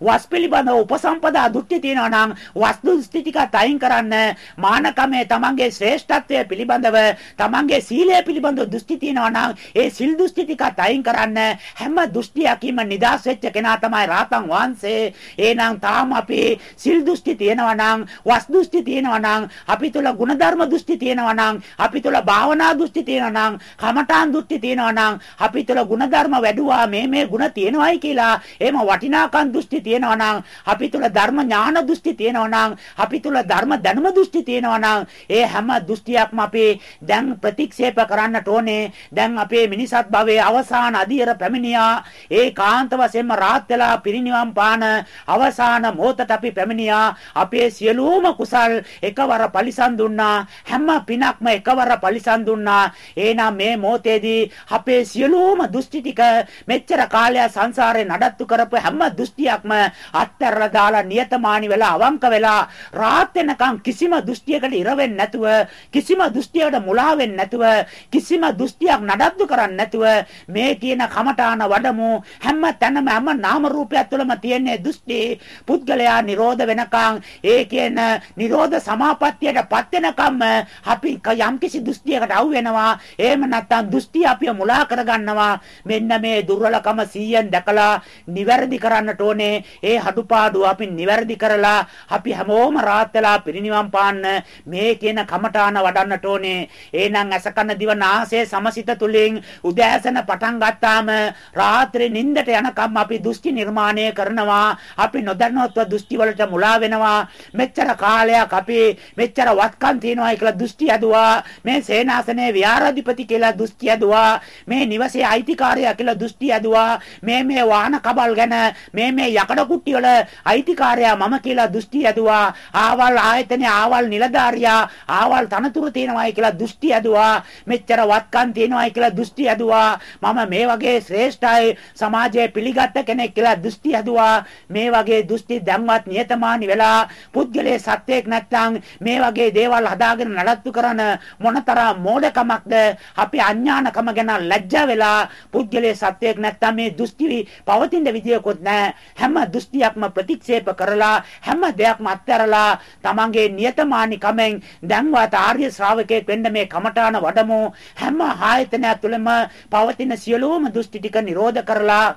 වස් පිළිබඳව උපසම්පදා දෘෂ්ටි තියෙනවා නම් වස්තු දෘෂ්ටි ටිකත් අයින් කරන්න මානකමේ තමන්ගේ ශ්‍රේෂ්ඨත්වය පිළිබඳව තමන්ගේ සීලය පිළිබඳව දෘෂ්ටි තියෙනවා නම් ඒ සිල් දෘෂ්ටි ටිකත් අයින් කරන්න හැම දෘෂ්ටියකින්ම නිදාස් වෙච්ච කෙනා තමයි රාතන් වහන්සේ. එහෙනම් තාම අපි සිල් දෘෂ්ටි තියෙනවා නම් වස් දෘෂ්ටි තියෙනවා නම් අපි තුල ගුණධර්ම දෘෂ්ටි තියෙනවා නම් අපි තුල භාවනා දෘෂ්ටි තියෙනවා නම් කමඨාන් දෘෂ්ටි තියෙනවා නම් අපි තුල ගුණධර්ම වැඩුවා මේ මේ ගුණ තියෙනවායි කියලා එහෙම වටිනාකම් දෘෂ්ටි තියෙනවා නම් අපි තුල ධර්ම ඥාන දෘෂ්ටි තියෙනවා නම් අපි තුල ධර්ම දැනුම දෘෂ්ටි තියෙනවා නම් ඒ හැම දෘෂ්ටියක්ම අපි දැන් ප්‍රතික්ෂේප කරන්නට ඕනේ. දැන් අපේ මිනිසත් භවයේ අවසාන අධියර පැමිණියා. ඒ කාන්ත වශයෙන්ම රාත් වෙලා පිරිනිවන් පාන අවසාන මොහොතට අපි පැමිණියා. අපේ සියලුම කුසල් එකවර පරිසම් දුන්නා. හැම පිනක්ම එකවර පරිසම් දුන්නා. එහෙනම් මේ මොහොතේදී අපේ සියලුම දෘෂ්ටි ටික මෙච්චර කාලයක් සංසාරේ නඩත්තු කරපු හැම දෘෂ්ටියක්ම අත්හැරලා දාලා නියතමානි වෙලා අවංක වෙලා රාත් වෙනකන් කිසිම දෘෂ්ටියකට ඉර නැතුව කිසිම දෘෂ්ටියකට මුලා නැතුව කිසිම දෘෂ්ටියක් නඩත්තු කරන්නේ නැතුව මේ කියන කමඨාන වඩමු. හැම තැනම හැම නාම රූපයක් තුළම තියෙන දෘෂ්ටි. පුද්ගලයා නිරෝධ වෙනකන් ඒ කියන නිරෝධ සමාපත්තියටපත් වෙනකම් අපි යම්කිසි දෘෂ්ටියකට අවු වෙනවා. එහෙම නැත්නම් දෘෂ්ටි අපිව මුලා කරගන්නවා. මෙන්න මේ දුර්වලකම 100න් දැකලා නිවැරදි කරන්නට ඕනේ. ඒ හඩුපාඩු අපි නිවැරදි කරලා අපි හැමෝම රාත් වෙලා පිරිනිවන් පාන්න මේ කියන කමඨාන වඩන්නට ඕනේ. එහෙනම් අසකන දිව නාසය සමසිත තුලින් උදෑසන පටන් ගත්තාම රාත්‍රී නිින්දට යනකම් අපි දෘෂ්ටි නිර්මාණය කරනවා. අපි නොදන්නවත්ව දෘෂ්ටි වලට මුලා වෙනවා. මෙච්චර කාලයක් අපි මෙච්චර වත්කම් තියනවා කියලා දෘෂ්ටි ඇදුවා. මේ සේනාසනේ විහාරාධිපති කියලා දෘෂ්ටි ඇදුවා. මේ නිවසේ අයිතිකාරයා කියලා දෘෂ්ටි ඇදුවා. මේ මේ වාහන කබල් ගැන මේ මේ යකඩ කුට්ටි වල අයිතිකාරයා මම කියලා දෘෂ්ටි ඇදුවා. ආවල් ආයතනයේ ආවල් නිලධාරියා ආවල් තනතුරු තියනවායි කියලා දෘෂ්ටි ඇදුවා. මෙච්චර වත්කම් තියනවායි කියලා දෘෂ්ටි ඇදුවා. මම මේ වගේ ශ්‍රේෂ්ඨයි සමාජයේ පිළිගත් කෙනෙක් කියලා දෘෂ්ටි ඇදුවා. මේ වගේ දෘෂ්ටි දැන්වත් නියතමානි වෙලා පුද්ගලයේ සත්‍යයක් නැත්නම් මේ වගේ දේවල් හදාගෙන නඩත්තු කරන මොනතරම් මෝඩකමක්ද? අපි අඥානකම ගැන ලැජ්ජා වෙලා පුද්ගලයේ සත්‍යයක් නැත්නම් මේ දෘෂ්ටි පවතින විදියකොත් නැහැ. හැම දෘෂ්ටියක්ම ප්‍රතික්ෂේප කරලා හැම දෙයක්ම අත්හැරලා තමන්ගේ නියතමානිකමෙන් දැන්වත් ආර්ය ශ්‍රාවකයෙක් වෙන්න මේ කමඨාන වඩමු. හැම ආයතනයක් තුළම පවතින සියලුම දෘෂ්ටි ටික නිරෝධ කරලා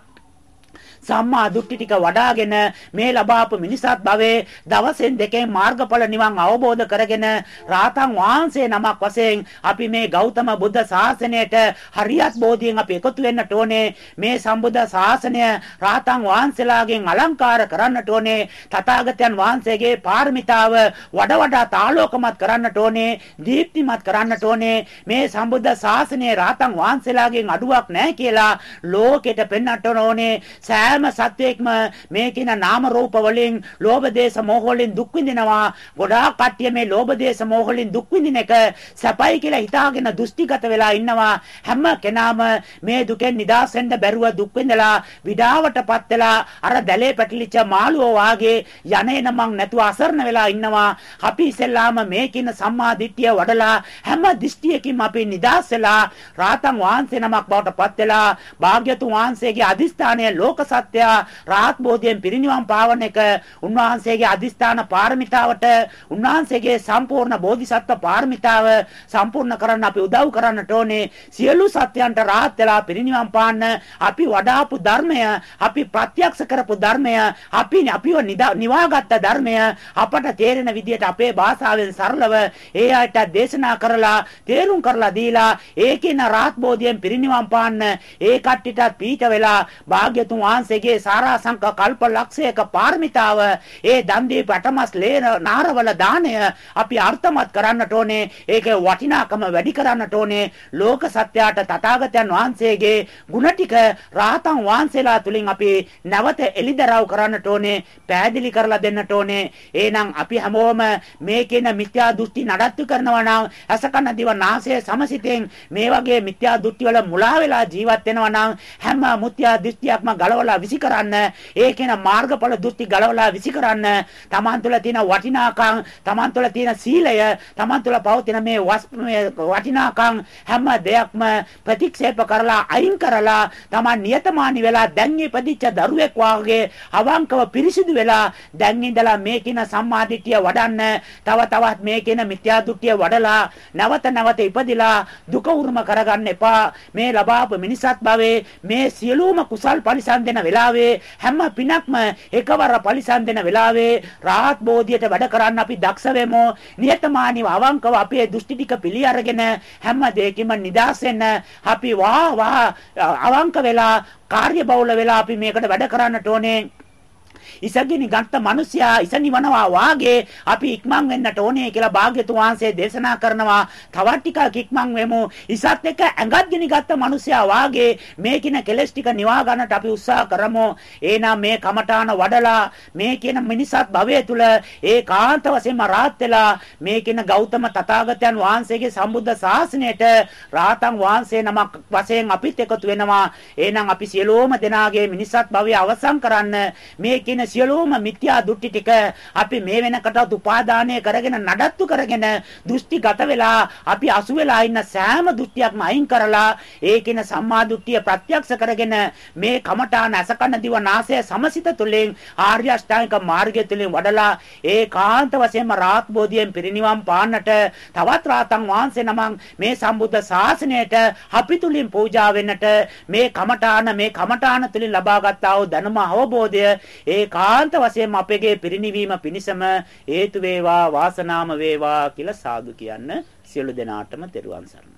සම්මා දෘෂ්ටි ටික වඩාගෙන මේ ලබාපු මිනිසත් භවයේ දවසෙන් දෙකෙන් මාර්ගඵල නිවන් අවබෝධ කරගෙන රාතන් වහන්සේ නමක් වශයෙන් අපි මේ ගෞතම බුද්ධ ශාසනයට හරියත් බෝධියෙන් අපි එකතු වෙන්නට ඕනේ. මේ සම්බුද්ධ ශාසනය රාතන් වහන්සේලාගෙන් අලංකාර කරන්නට ඕනේ. තථාගතයන් වහන්සේගේ පාරමිතාව වඩ වඩා තාලෝකමත් කරන්නට ඕනේ. දීප්තිමත් කරන්නට ඕනේ. මේ සම්බුද්ධ ශාසනයේ රාතන් වහන්සේලාගෙන් අඩුවක් නැහැ කියලා ලෝකෙට පෙන්වන්නට ඕනේ. සෑ සෑම සත්වයක්ම මේ කියන නාම රූප වලින් ලෝභ දේශ මොහ වලින් දුක් විඳිනවා. ගොඩාක් කට්ටිය මේ ලෝභ දේශ මොහ වලින් දුක් විඳින එක සැපයි කියලා හිතාගෙන දෘෂ්ටිගත වෙලා ඉන්නවා. හැම කෙනාම මේ දුකෙන් නිදහස් වෙන්න බැරුව දුක් විඳලා විඩාවටපත් වෙලා අර දැලේ පැටලිච්ච මාළුවෝ වාගේ යන්නේ මං නැතුව අසරණ වෙලා ඉන්නවා. අපි ඉස්සෙල්ලාම මේ කියන සම්මා දිට්ඨිය වඩලා හැම දිෂ්ටියකින්ම අපි නිදහස් වෙලා රාතන් වහන්සේ නමක් බවට පත් වෙලා භාග්‍යතුන් වහන්සේගේ අදිස්ථානය ලෝක සත්‍ය සත්‍යය රාහත් බෝධියෙන් පිරිනිවන් පාවන එක උන්වහන්සේගේ අදිස්ථාන පාරමිතාවට උන්වහන්සේගේ සම්පූර්ණ බෝධිසත්ව පාරමිතාව සම්පූර්ණ කරන්න අපි උදව් කරන්නට ඕනේ. සියලු සත්‍යයන්ට රාහත් වෙලා පිරිනිවන් පාන්න අපි වඩාපු ධර්මය අපි ප්‍රත්‍යක්ෂ කරපු ධර්මය අපි අපිව නිවාගත්ත ධර්මය අපට තේරෙන විදිහට අපේ භාෂාවෙන් සරලව ඒ අයට දේශනා කරලා තේරුම් කරලා දීලා ඒකින රාහත් බෝධියෙන් පිරිනිවන් පාන්න ඒ කට්ටියටත් පීඨ වෙලා භාග්‍යතුන් වහන්සේ වහන්සේගේ සාරාංශක කල්ප ලක්ෂයක පාරමිතාව ඒ දන් දීප අටමස් ලේන නාරවල දාණය අපි අර්ථමත් කරන්නට ඕනේ. ඒකේ වටිනාකම වැඩි කරන්නට ඕනේ. ලෝක සත්‍යයට තථාගතයන් වහන්සේගේ ගුණ ටික රාතන් වහන්සේලා තුලින් අපි නැවත එලිදරව් කරන්නට ඕනේ පැහැදිලි කරලා දෙන්නට ඕනේ. එහෙනම් අපි හැමෝම මේ කියන මිත්‍යා දෘෂ්ටි නඩත්තු කරනවා නම් අසකන දිව නාසය සමසිතෙන් මේ වගේ මිත්‍යා දෘෂ්ටි වල මුලා වෙලා ජීවත් වෙනවා නම් හැම මුත්‍යා දෘෂ්ටියක්ම ගලවලා විසි කරන්න ඒ කියන මාර්ගඵල දෘෂ්ටි ගලවලා විසි කරන්න තමන් තුළ තියෙන වටිනාකම් තමන් තුළ තියෙන සීලය තමන් තුළ පවතින මේ වටිනාකම් හැම දෙයක්ම ප්‍රතික්ෂේප කරලා අයින් කරලා තමන් නියතමානි වෙලා දැන් ඉපදිච්ච දරුවෙක් වාගේ අවංකව පිරිසිදු වෙලා දැන් ඉඳලා මේ කියන සම්මාදිටිය වඩන්න තව තවත් මේ කියන මිත්‍යා දෘෂ්ටිය වඩලා නැවත නැවත ඉපදිලා දුක උරුම කරගන්න එපා. මේ ලබාපු මිනිසත් භවයේ මේ සියලුම කුසල් පරිසම් දෙන වෙලාවේ හැම පිනක්ම එකවර පරිසම් දෙන වෙලාවේ රාහත් බෝධියට වැඩ කරන්න අපි දක්ෂ වෙමු. නියතමානීව අවංකව අපේ දෘෂ්ටි ටික පිළි අරගෙන හැම දෙයකින්ම නිදාස් වෙන්න අපි වා වා අවංක වෙලා කාර්ය බහුල වෙලා අපි මේකට වැඩ කරන්නට ඕනේ. ඉසගිනි ගත්ත මිනිසයා ඉස නිවනවා වාගේ අපි ඉක්මන් වෙන්නට ඕනේ කියලා භාග්‍යතුන් වහන්සේ දේශනා කරනවා. තවත් ටිකක් ඉක්මන් වෙමු. ඉසත් එක්ක ඇඟත් ගිනි ගත්ත මිනිසයා වාගේ මේ කින කෙලස් ටික නිවා ගන්නට අපි උත්සාහ කරමු. එහෙනම් මේ කමඨාන වඩලා මේ කියන මිනිසත් භවය තුල ඒකාන්ත වශයෙන්ම රාත් වෙලා මේ කියන ගෞතම තථාගතයන් වහන්සේගේ සම්බුද්ධ ශාසනයට රාතන් වහන්සේ නමක් වශයෙන් අපිත් එකතු වෙනවා. එහෙනම් අපි සියලුම දෙනාගේ මිනිසත් භවය අවසන් කරන්න මේ කියන සියලුම මිත්‍යා දෘෂ්ටි ටික අපි මේ වෙනකට උපාදානය කරගෙන නඩත්තු කරගෙන දෘෂ්ටිගත වෙලා අපි අසු වෙලා ඉන්න සෑම දෘෂ්ටියක්ම අයින් කරලා ඒ කියන සම්මා දෘෂ්ටිය ප්‍රත්‍යක්ෂ කරගෙන මේ කමඨාන අසකන දිව නාසය සමසිත තුලින් ආර්ය අෂ්ටාංගික මාර්ගය තුලින් වඩලා ඒකාන්ත වශයෙන්ම රාත් බෝධියෙන් පිරිනිවන් පාන්නට තවත් රාතන් වහන්සේ නමක් මේ සම්බුද්ධ ශාසනයට අපි තුලින් පූජා වෙන්නට මේ කමඨාන මේ කමඨාන තුලින් ලබාගත් ආ වූ ධර්ම අවබෝධය ඒකාන්ත වශයෙන්ම අපගේ පිරිනිවීම පිණිසම හේතු වේවා වාසනාම වේවා කියලා සාදු කියන්න සියලු දෙනාටම තෙරුවන් සරණයි.